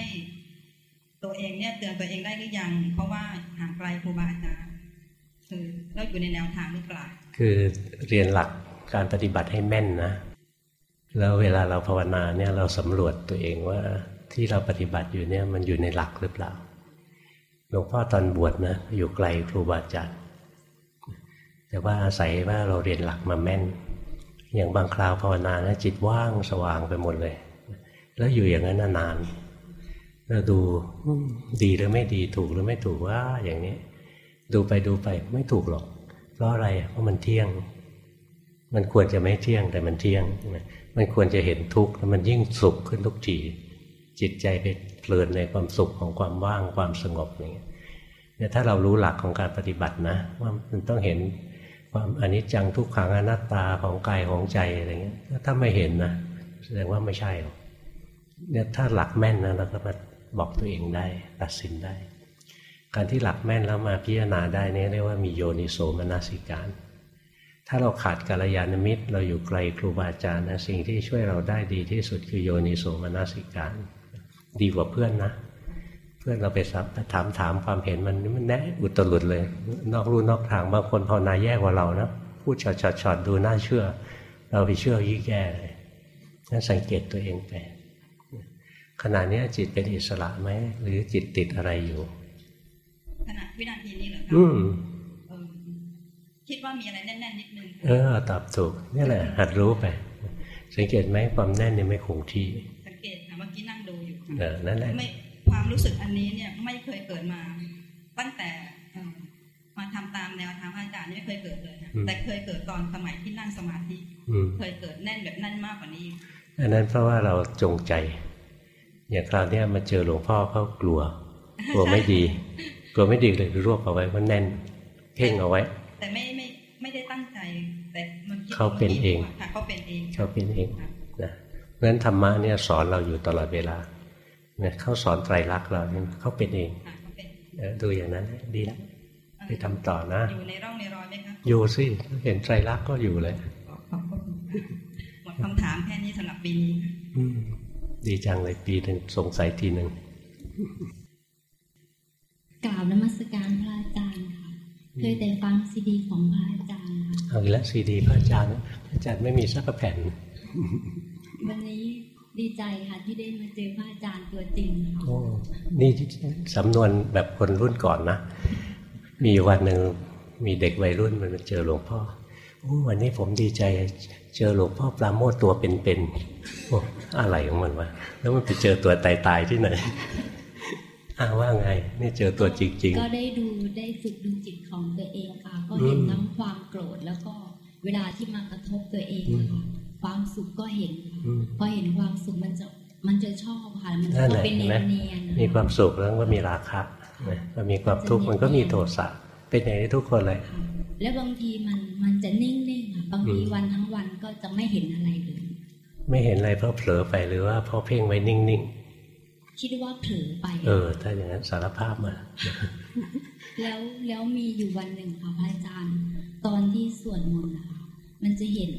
ตัวเองเนี่ยเตือนตัวเองได้หรือยัง เพราะว่าห่างไกลครูบาอาจารย์คือแล้วอยู่ในแนวทางหรือเปล่าคือเรียนหลักการปฏิบัติให้แม่นนะแล้วเวลาเราภาวนาเนี่ยเราสำรวจตัวเองว่าที่เราปฏิบัติอยู่เนี่ยมันอยู่ในหลักหรือเปล่าหลวงพ่อตอนบวชนะอยู่ไกลครูบาอาจารย์ แต่ว่าอาศัยว่าเราเรียนหลักมาแม่น อย่างบางคราวภาวนานะจิตว่างสว่างไปหมดเลย แล้วอยู่อย่างนั้นนานเราดูดีหรือไม่ดีถูกหรือไม่ถูกว่าอย่างนี้ ดูไปดูไปไม่ถูกหรอก เพราะอะไรเพราะมันเที่ยง มันควรจะไม่เที่ยงแต่มันเที่ยงมันควรจะเห็นทุกข์แล้วมันยิ่งสุขขึ้นทุกทีจิตใจไปเพลินในความสุขของความว่างความสงบอย่างเงี้เนี่ยถ้าเรารู้หลักของการปฏิบัตินะ ว่ามันต้องเห็น ความอนิจจังทุกขังอนัตตาของกายของใจอะไรเงี้ยถ้าไม่เห็นนะแสดงว่าไม่ใช่หรอกเนี่ยถ้าหลักแม่นนะเราก็มาบอกตัวเองได้ตัดสินได้ การที่หลักแม่นแล้วมาพิจารณาได้นี่เรียกว่ามีโยนิโสมนสิการ ถ้าเราขาดกัลยาณมิตร เราอยู่ไกลครูบาอาจารย์นะสิ่งที่ช่วยเราได้ดีที่สุดคือโยนิโสมนสิการ ดีกว่าเพื่อนนะ เพื่อนเราไปสับถามถามความเห็นมันมันแน่อุตลุดเลย นอกรูนอกทางบางคนภาวนาแย่กว่าเรานะพูดช็อตช็อตช็อตดูน่าเชื่อ เราไปเชื่อยิ่งแย่เลยนั่นสังเกตตัวเองไปขณะนี้จิตเป็นอิสระไหมหรือจิตติดอะไรอยู่ขณะวินาทีนี้เหรอคะอืมเออคิดว่ามีอะไรแน่นๆนิดนึงเออตอบถูกนี่แหละ หัดรู้ไป สังเกตไหมความแน่นนี่ไม่คงที่ สังเกตค่ะเมื่อกี้นั่งดูอยู่เออนั่นแหละไม่ ความรู้สึกอันนี้เนี่ยไม่เคยเกิดมาตั้งแต่เอ่อมาทำตามแนวทางพระอาจารย์ไม่เคยเกิดเลยนะแต่เคยเกิดตอนสมัยที่นั่งสมาธิอืมเคยเกิดแน่นแบบแน่นมากกว่านี้อันนั้นเพราะว่าเราจงใจ อย่างคราวเนี้ยมาเจอหลวงพ่อเขากลัว กลัวไม่ดีกลัวไม่ดีเลยรวบเอาไว้ว่าแน่น เพ่งเอาไว้ แต่ไม่ไม่ไม่ได้ตั้งใจ แต่มันคิดเขาเป็นเองค่ะเขาเป็นเองเขาเป็นเองค่ะนะเพราะฉะนั้นธรรมะเนี่ยสอนเราอยู่ตลอดเวลา เนี่ยเขาสอนไตรลักษณ์เราเนี่ยเขาเป็นเองค่ะเขาเป็นเออดูอย่างนั้นดีแล้วไปทำต่อนะ อยู่ในร่องในรอยไหมคะอยู่สิเห็นไตรลักษณ์ก็อยู่เลยขอบคุณค่ะหมดคำถามแค่นี้สำหรับปีนี้ค่ะอืมดีจังเลยปีหนึ่งสงสัยทีหนึ่งกล่าวนมัสการพระอาจารย์ค่ะเคยแต่ฟังซีดีของพระอาจารย์ค่ะเอาอีกแล้วซีดีพระอาจารย์พระอาจารย์ไม่มีสักแผ่น วันนี้ ดีใจค่ะที่ได้มาเจอพระอาจารย์ตัวจริงค่ะโอ้นี่สำนวนแบบคนรุ่นก่อนนะ มีอยู่วันหนึ่งมีเด็กวัยรุ่นมันมาเจอหลวงพ่อโอ้วันนี้ผมดีใจเจอหลวงพ่อปราโมทตัวเป็นๆโอ้อะไรของมันวะแล้วมันไปเจอตัวตายๆที่ไหนอ้าวว่าไงนี่เจอตัวจริงก็ได้ดูได้ฝึกดูจิตของตัวเองค่ะ ก็เห็นอืมทั้งความโกรธแล้วก็เวลาที่มากระทบตัวเองอะค่ะ ความสุขก็เห็นค่ะอืมพอเห็นความสุขมันจะมันจะชอบค่ะมันนั่จะนแหละเป็นเห็นไหมเนียนๆมีความสุขแล้วก็มีราคะนะพอมีความทุกข์มันก็มีโทสะเป็นอย่างนี้ทุกคนเลยค่ะแล้วบางทีมันมันจะนิ่งๆค่ะบางทีอืมวันทั้งวันก็จะไม่เห็นอะไรเลยไม่เห็นอะไรเพราะเผลอไปหรือว่าเพราะเพ่งไว้นิ่งคิดว่าเผลอไปๆเออ ถ้าอย่างนั้นสารภาพมา แล้วแล้วมีอยู่วันหนึ่งค่ะพระอาจารย์ ตอนที่สวดมนต์นะคะมันจะเห็น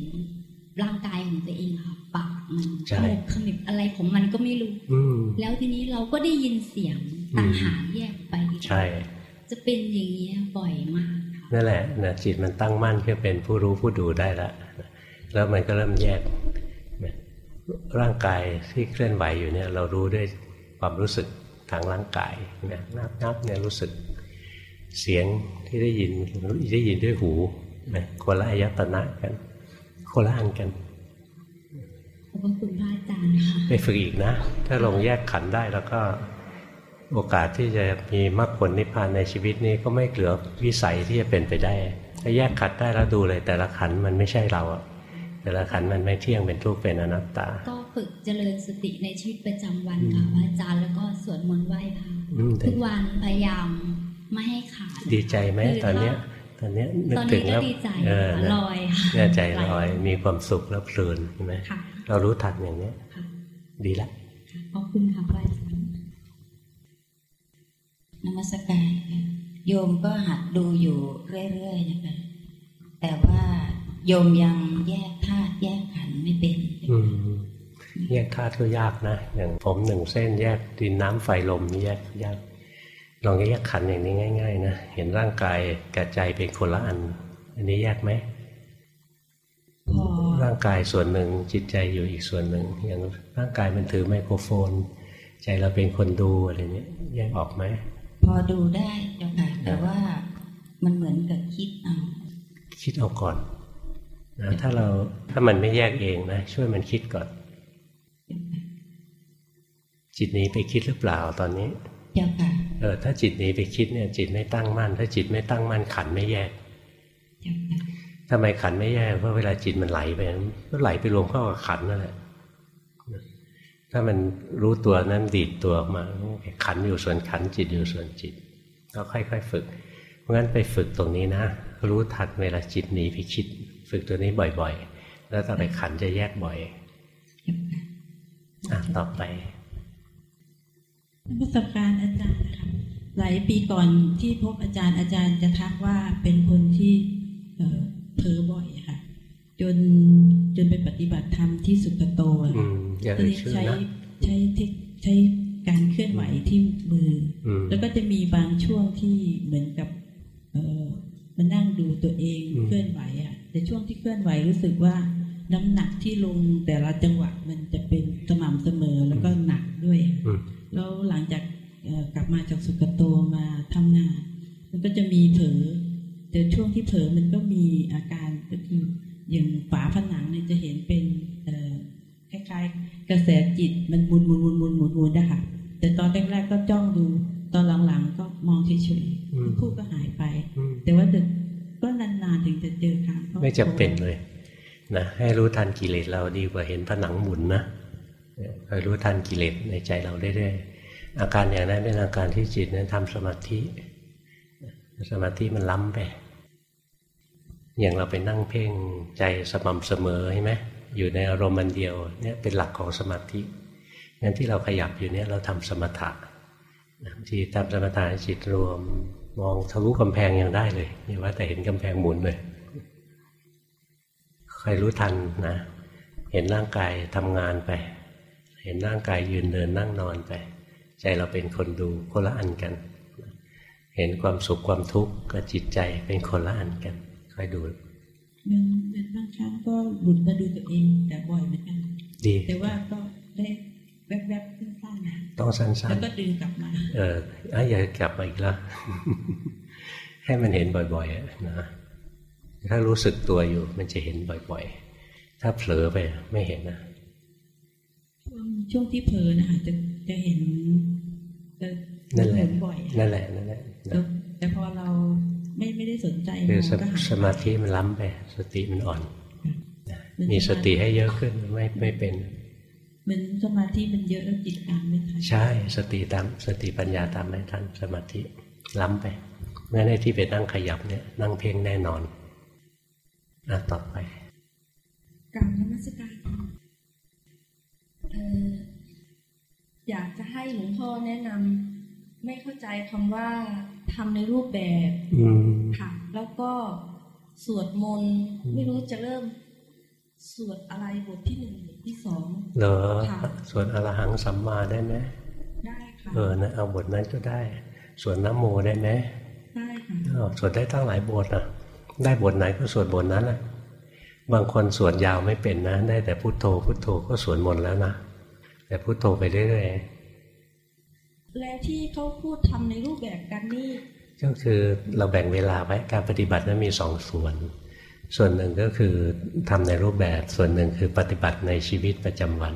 ร่างกายของตัวเองค่ะปากมันใช่ขมุบขมิบอะไรของมันก็ไม่รู้อืมแล้วทีนี้เราก็ได้ยินเสียงต่างหากแยกไปอีกใช่ จะเป็นอย่างนี้ยบ่อยมากค่ะนั่นแหละนะจิตมันตั้งมั่นขึ้นเป็นผู้รู้ผู้ดูได้แล้วแล้วมันก็เริ่มแยกนะร่างกายที่เคลื่อนไหวอยู่เนี่ย เรารู้ด้วยความรู้สึกทางร่างกายนะนับนับเนี่ยรู้สึกเสียงที่ได้ยินได้ยินด้วยหูนะคนละอายตนะกัน คนละอันกันขอบพระคุณพระอาจารย์ค่ะไปฝึกอีกนะ ถ้าลงแยกขันธ์ได้แล้วก็โอกาสที่จะมีมรรคผลนิพพานในชีวิตนี้ก็ไม่เหลือวิสัยที่จะเป็นไปได้ ถ้าแยกขันธ์ได้แล้วดูเลย แต่ละขันธ์มันไม่ใช่เราอะแต่ละขันธ์มันไม่เที่ยงเป็นทุกข์เป็นอนัตตา ก็ฝึกเจริญสติในชีวิตประจำวันค่ะพระอาจารย์แล้วก็สวดมนต์ไหว้พระอืมทุกวันพยายามไม่ให้ขาด ดีใจไหมคือตอนเนี้ยต อนเนี้ยนึตกอนถึนี้งก็แล้วดีใจเออค่ะนะลอยค่ะเนี่ยใจลอยมีความสุขแล้วเพลินใช่ไหมค่ะเรารู้ทันอย่างเนี้ยค่ะดีละขอบคุณค่ะพระอาจารย์นมัสการค่ะโยมก็หัดดูอยู่เรื่อยๆนะคะแต่ว่าโยมยังแยกธาตุแยกขันธ์ไม่เป็นอืมแยกธาตุก็ยากนะ อย่างผมหนึ่งเส้นแยกดินน้ำไฟลมนี่แยกยาก ลองแยกขันธ์อย่างนี้ง่าย ๆ นะเห็นร่างกายกับใจเป็นคนละอัน อันนี้แยกไหมพอร่างกายส่วนหนึ่งจิตใจอยู่อีกส่วนหนึ่ง อย่างร่างกายมันถือไมโครโฟน ใจเราเป็นคนดูอะไรเนี้ยแยกออกไหมพอดูได้เจ้าค่ะแต่ว่ามันเหมือนกับคิดเอาคิดเอาก่อนนะถ้าเราถ้ามันไม่แยกเองนะช่วยมันคิดก่อน จิตหนี้ไปคิดหรือเปล่าตอนนี้ เจ้าค่ะเออถ้าจิตหนีไปคิดเนี่ยจิตไม่ตั้งมั่น ถ้าจิตไม่ตั้งมั่นขันไม่แยกเจ้าค่ะทำไมขันไม่แยกเพราะเวลาจิตมันไหลไปก็ไหลไปรวมเข้ากับขันนั่นแหละถ้ามันรู้ตัวนั้นดีดตัวออกมาขันอยู่ส่วนขันจิตอยู่ส่วนจิต ก็ค่อยๆฝึก เพราะงั้นไปฝึกตรงนี้นะ รู้ทันเวลาจิตหนีไปคิด ฝึกตัวนี้บ่อยๆ แล้วต่อไปขันจะแยกบ่อยเจ้าค่ะอะต่อไป ประสบการณ์อาจารย์นะคะหลายปีก่อนที่พบอาจารย์อาจารย์จะทักว่าเป็นคนที่เอ่อเพ้อบ่อยอะค่ะ จนจนไปปฏิบัติธรรมที่สุกโตอะอืมอย่าทีเอ่ยนี้ชื่อใช้นะใช้เทคใช้การเคลื่อนไหวที่มืออืมแล้วก็จะมีบางช่วงที่เหมือนกับเออมานั่งดูตัวเองอืมเคลื่อนไหวอะแต่ช่วงที่เคลื่อนไหวรู้สึกว่าน้ำหนักที่ลงแต่ละจังหวะมันจะเป็นสม่ำเสมอแล้วก็หนักด้วยอะอืม แล้วหลังจากเอ่อกลับมาจากสุกโตมาทำงานมันก็จะมีเผลอแต่ช่วงที่เผลอมันก็มีอาการก็คืออย่างฝาผนังเนี่ยจะเห็นเป็นเอ่อคล้ายๆ กระแสจิตมันหมุนหมุนหมุนหมุนหมุนหมุนนะคะแต่ตอนแรกๆก็จ้องดู ตอนหลังๆ ก็มองเฉยอืมๆพูดก็หายไปอืมแต่ว่าดึกก็นานๆถึงจะเจอครั้งพราะไม่จำเป็นเลยนะให้รู้ทันกิเลสเราดีกว่าเห็นผนังหมุนนะ คอยรู้ทันกิเลสในใจเราเรื่อยๆอาการอย่างนั้นเป็นอาการที่จิตนั้นทำสมาธิ สมาธิมันล้ำไป อย่างเราไปนั่งเพ่งใจสม่ำเสมอใช่ไหมอยู่ในอารมณ์มันเดียวเนี่ยเป็นหลักของสมาธิงั้นที่เราขยับอยู่เนี่ยเราทำสมถะที่ทำสมถะจิตรวมมองทะลุกำแพงยังได้เลยอย่าว่าแต่เห็นกำแพงหมุนเลยใครรู้ทันนะ เห็นร่างกายทำงานไป เห็นร่างกายยืนเดินนั่งนอนไป ใจเราเป็นคนดูคนละอันกัน เห็นความสุขความทุกข์กับจิตใจเป็นคนละอันกันค่อยดูมันเป็นบางครั้งก็หลุดมาดูตัวเองแต่บ่อยเหมือนกันดีแต่ว่าก็ได้แวบๆสั้นๆนะต้องสั้แล้นวก็ดึงกลับมาๆเอออะอย่ากลับมาอีกแล้วให้มันเห็นบ่อยๆนะถ้ารู้สึกตัวอยู่มันจะเห็นบ่อยๆ ถ้าเผลอไปไม่เห็นนะ ช่วงช่วงที่เผลอนะคะจะจะเห็นจะนั่นแหละบ่อยนั่นแหละนั่นแหละแต่พอเราไม่ไม่ได้สนใจคือสมาธิมันล้ำไปสติมันอ่อนมีสติให้เยอะขึ้นไม่ไม่เป็นมันสมาธิมันเยอะแล้วจิตตามไม่ทันใช่สติตามสติปัญญาตามไม่ทันสมาธิล้ำไปแม้ในที่ไปนั่งขยับเนี่ยนั่งเพ่งแน่นอนอะต่อไปการนมัสการ อยากจะให้หลวงพ่อแนะนำไม่เข้าใจคำว่าทำในรูปแบบค่ะ แล้วก็สวดมนต์ไม่รู้จะเริ่มสวดอะไรบทที่หนึ่งบทที่สองเหรอสวดอรหังสัมมาได้ไหมได้ค่ะเออนะเอาบทนั้นก็ได้ สวดน้ำโมได้ไหมได้ค่ะสวดได้ตั้งหลายบทอะ ได้บทไหนก็สวดบทนั้นอะ บางคนสวดยาวไม่เป็นนะ ได้แต่พุโทโธ พุโทโธก็สวดมนต์แล้วนะ แต่พุโทโธไปเรื่อยๆแล้วที่เขาพูดทำในรูปแบบกันนี่ก็คือเราแบ่งเวลาไว้การปฏิบัตินั้นมีสองส่วน ส่วนหนึ่งก็คือทำในรูปแบบ ส่วนหนึ่งคือปฏิบัติในชีวิตประจำวัน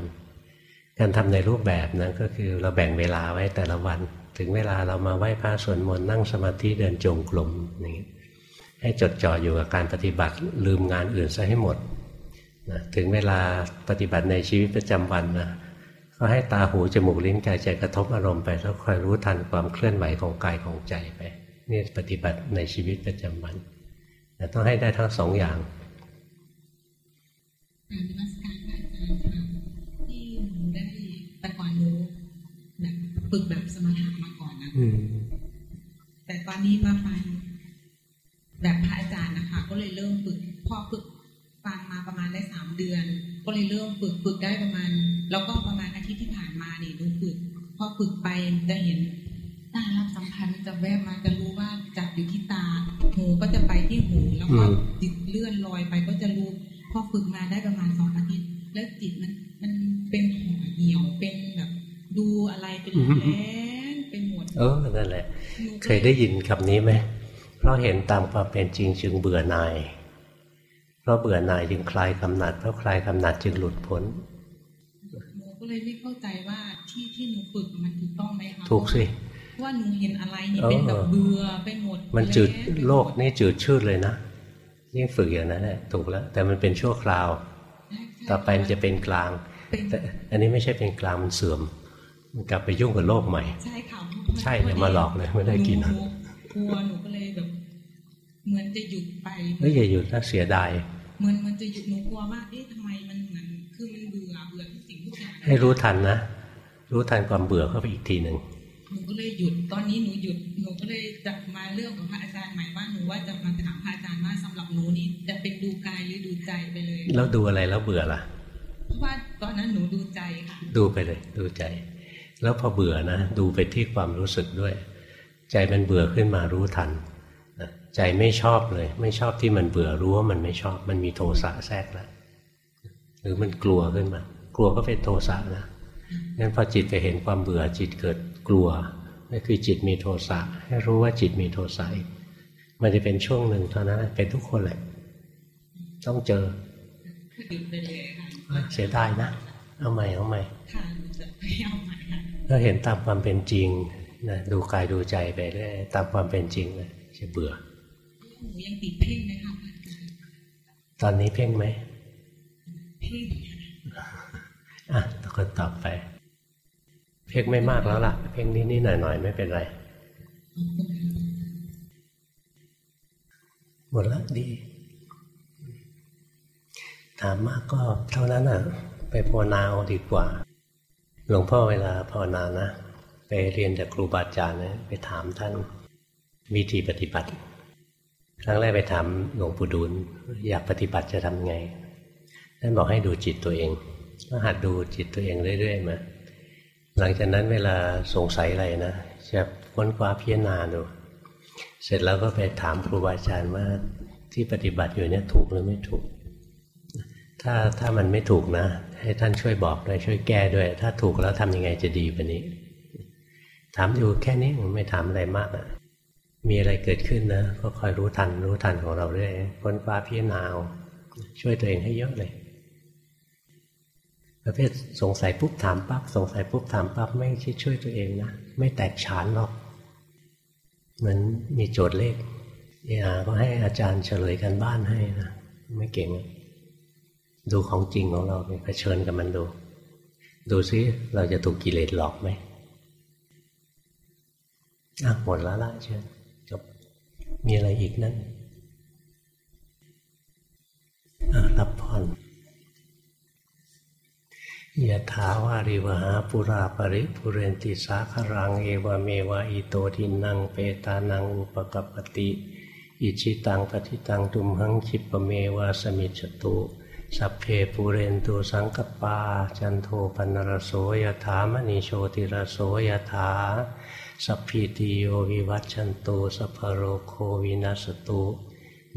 การทำในรูปแบบนั้นก็คือเราแบ่งเวลาไว้แต่ละวัน ถึงเวลาเรามาไหว้พระสวดมนต์นั่งสมาธิเดินจงกรมนี่ ให้จดจ่ออยู่กับการปฏิบัติลืมงานอื่นซะให้หมดนะถึงเวลาปฏิบัติในชีวิตประจำวันนะก็ให้ตาหูจมูกลิ้นกายใจกระทบอารมณ์ไปแล้วคอยรู้ทันความเคลื่อนไหวของกายของใจไปนี่ปฏิบัติในชีวิตประจำวันแต่ต้องให้ได้ทั้งสองอย่างการนมัสการอาจารย์ค่ะที่หนูได้แต่ก่อนหนูแบบฝึกแบบสมถะมาก่อนนะแต่ตอนนี้มาฟัง แบบพระอาจารย์นะคะ ก็เลยเริ่มฝึกพอฝึกฟังมาประมาณได้สามเดือน ก็เลยเริ่มฝึกฝึกได้ประมาณ แล้วก็ประมาณอาทิตย์ที่ผ่านมาเนี่ยหนูฝึก พอฝึกไปจะเห็นตารับสัมพันธ์จะแวบมาจะรู้ว่าจับอยู่ที่ตาหูก็จะไปที่หูแล้วก็จิตเลื่อนลอยไปก็จะรู้พอฝึกมาได้ประมาณสองอาทิตย์ แล้วจิตมันมันเป็นห่อเหี่ยวเป็นแบบ ดูอะไรเป็นแรงเป็นหมดเออนั่นแหละ เคยได้ยินคำนี้ไหมเพ ราะเห็นตามความเป็นจริงจึงเบื่อหน่าย เพราะเบื่อหน่ายจึงคลายกำหนัด เพราะคลายกำหนัดจึงหลุดพ้นหนูก็เลยไม่เข้าใจว่าที่ที่หนูฝึกมันถูกต้องไหมคะถูกสิว่าหนูเห็นอะไรนี่เป็นแบบเบื่อไปหมดมันจืดโลกนี่จืดชืดเลยนะยิ่งฝึกอย่างนั้นแหละถูกแล้ว แต่มันเป็นชั่วคราว ต่อไปมันจะเป็นกลาง แต่อันนี้ไม่ใช่เป็นกลางมันเสื่อม มันกลับไปยุ่งกับโลกใหม่ ใช่ค่ะใช่เนี่ยมาหลอกเลยไม่ได้กินกลัวหนูก็เลยแบบ เหมือนจะหยุดไปไม่อย่าหยุดถ้าเสียดายเหมือนมันจะหยุดหนูกลัวว่าเอ๊ะทำไมมันเหมือนคือมันเบื่อเบื่อทุกสิ่งทุกอย่างให้รู้ทันนะรู้ทันความเบื่อเข้าไปอีกทีหนึ่งหนูก็เลยหยุดตอนนี้หนูหยุดหนูก็เลยจะมาเรื่องของพระอาจารย์ใหม่ว่าหนูว่าจะมาถามพระอาจารย์ว่าสำหรับหนูนี่จะเป็นดูกายหรือดูใจไปเลย แล้วดูอะไรแล้วเบื่อล่ะเพราะว่าตอนนั้นหนูดูใจค่ะดูไปเลย ดูใจ แล้วพอเบื่อนะ ดูไปที่ความรู้สึกด้วย ใจมันเบื่อขึ้นมารู้ทัน ใจไม่ชอบเลย ไม่ชอบที่มันเบื่อรู้ว่ามันไม่ชอบ มันมีโทสะแทรกแล้วหรือมันกลัวขึ้นมา กลัวก็เป็นโทสะนะงั้นพอจิตไปเห็นความเบื่อจิตเกิดกลัวนั่นคือจิตมีโทสะให้รู้ว่าจิตมีโทสะมันจะเป็นช่วงหนึ่งเท่านั้นเป็นทุกคนแหละต้องเจอเสียดายนะเอาใหม่เอาใหม่ถ้าเห็นตามความเป็นจริงนะดูกายดูใจไปเรื่อยตามความเป็นจริงเลยจะเบื่อ ยังติดเพ่งไหมคะตอนนี้เพ่งไหมเพ่งอะคนตอบไป เพ่งไม่มากแล้วล่ะ เพ่งนิดนิดหน่อยหน่อยไม่เป็นไรหมดละดี ถามมากก็เท่านั้นอะ ไปภาวนาเอาดีกว่า หลวงพ่อเวลาภาวนานะ ไปเรียนจากครูบาอาจารย์นะไปถามท่านวิธีปฏิบัติ ครั้งแรกไปถามหลวงปู่ดูลอยากปฏิบัติจะทำไงท่านบอกให้ดูจิตตัวเองก็หัดดูจิตตัวเองเรื่อยๆมาหลังจากนั้นเวลาสงสัยอะไรนะจะค้นคว้าพิจารณาดู เสร็จแล้วก็ไปถามครูบาอาจารย์ว่าที่ปฏิบัติอยู่เนี่ยถูกหรือไม่ถูก ถ้าถ้ามันไม่ถูกนะ ให้ท่านช่วยบอกด้วยช่วยแก้ด้วย ถ้าถูกแล้วทำยังไงจะดีกว่านี้ ถามอยู่แค่นี้ผมไม่ถามอะไรมากอะ มีอะไรเกิดขึ้นนะ ก็คอยรู้ทัน รู้ทันของเราด้วยค้นคว้าพิจารณาช่วยตัวเองให้เยอะเลย ประเภทสงสัยปุ๊บถามปั๊บสงสัยปุ๊บถามปั๊บไม่ใช่ช่วยตัวเองนะไม่แตกฉานหรอกเหมือนมีโจทย์เลขเออาก็ให้อาจารย์เฉลยกันบ้านให้นะไม่เก่ง ดูของจริงของเราไปเผชิญกับมันดู ดูซิเราจะถูกกิเลสหลอกไหมอะหมดแล้วละเชิญ มีอะไรอีกนั่นรับพรยะถาวาริวหาปุราปริปุเรนติสาครัง เอวเมวะอิโตทินังเปตานังอุปกปติ อิชิตังปฏิตังตุมหังคิปเมวะสมิจตุสัพเพปุเรนตุสังกปา จันโทปนรโสยถามณีโชติรโสยถา สัพพิติโยวิวัชชันตุสัพโรโควินัสตุ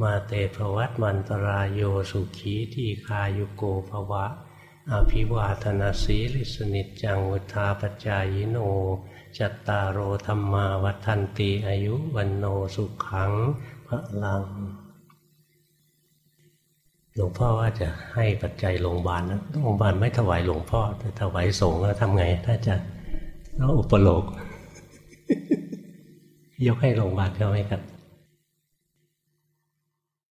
มาเตภวัตมันตรายโยสุขีทีคายุโกภวะ อภิวาทนาสีลิสนิจังวุธาปจายโน จัตตารโอธรรมาวัฒนตีอายุวันโนสุขังพระลังหลวงพ่อว่าจะให้ปัจจัยโรงพยาบาลนะโรงพยาบาลไม่ถวายหลวงพ่อแต่ถวายสงฆ์แล้วทำไงถ้าจะต้องอุปโลก ยกให้โรงพยาบาลเขาไหมครับ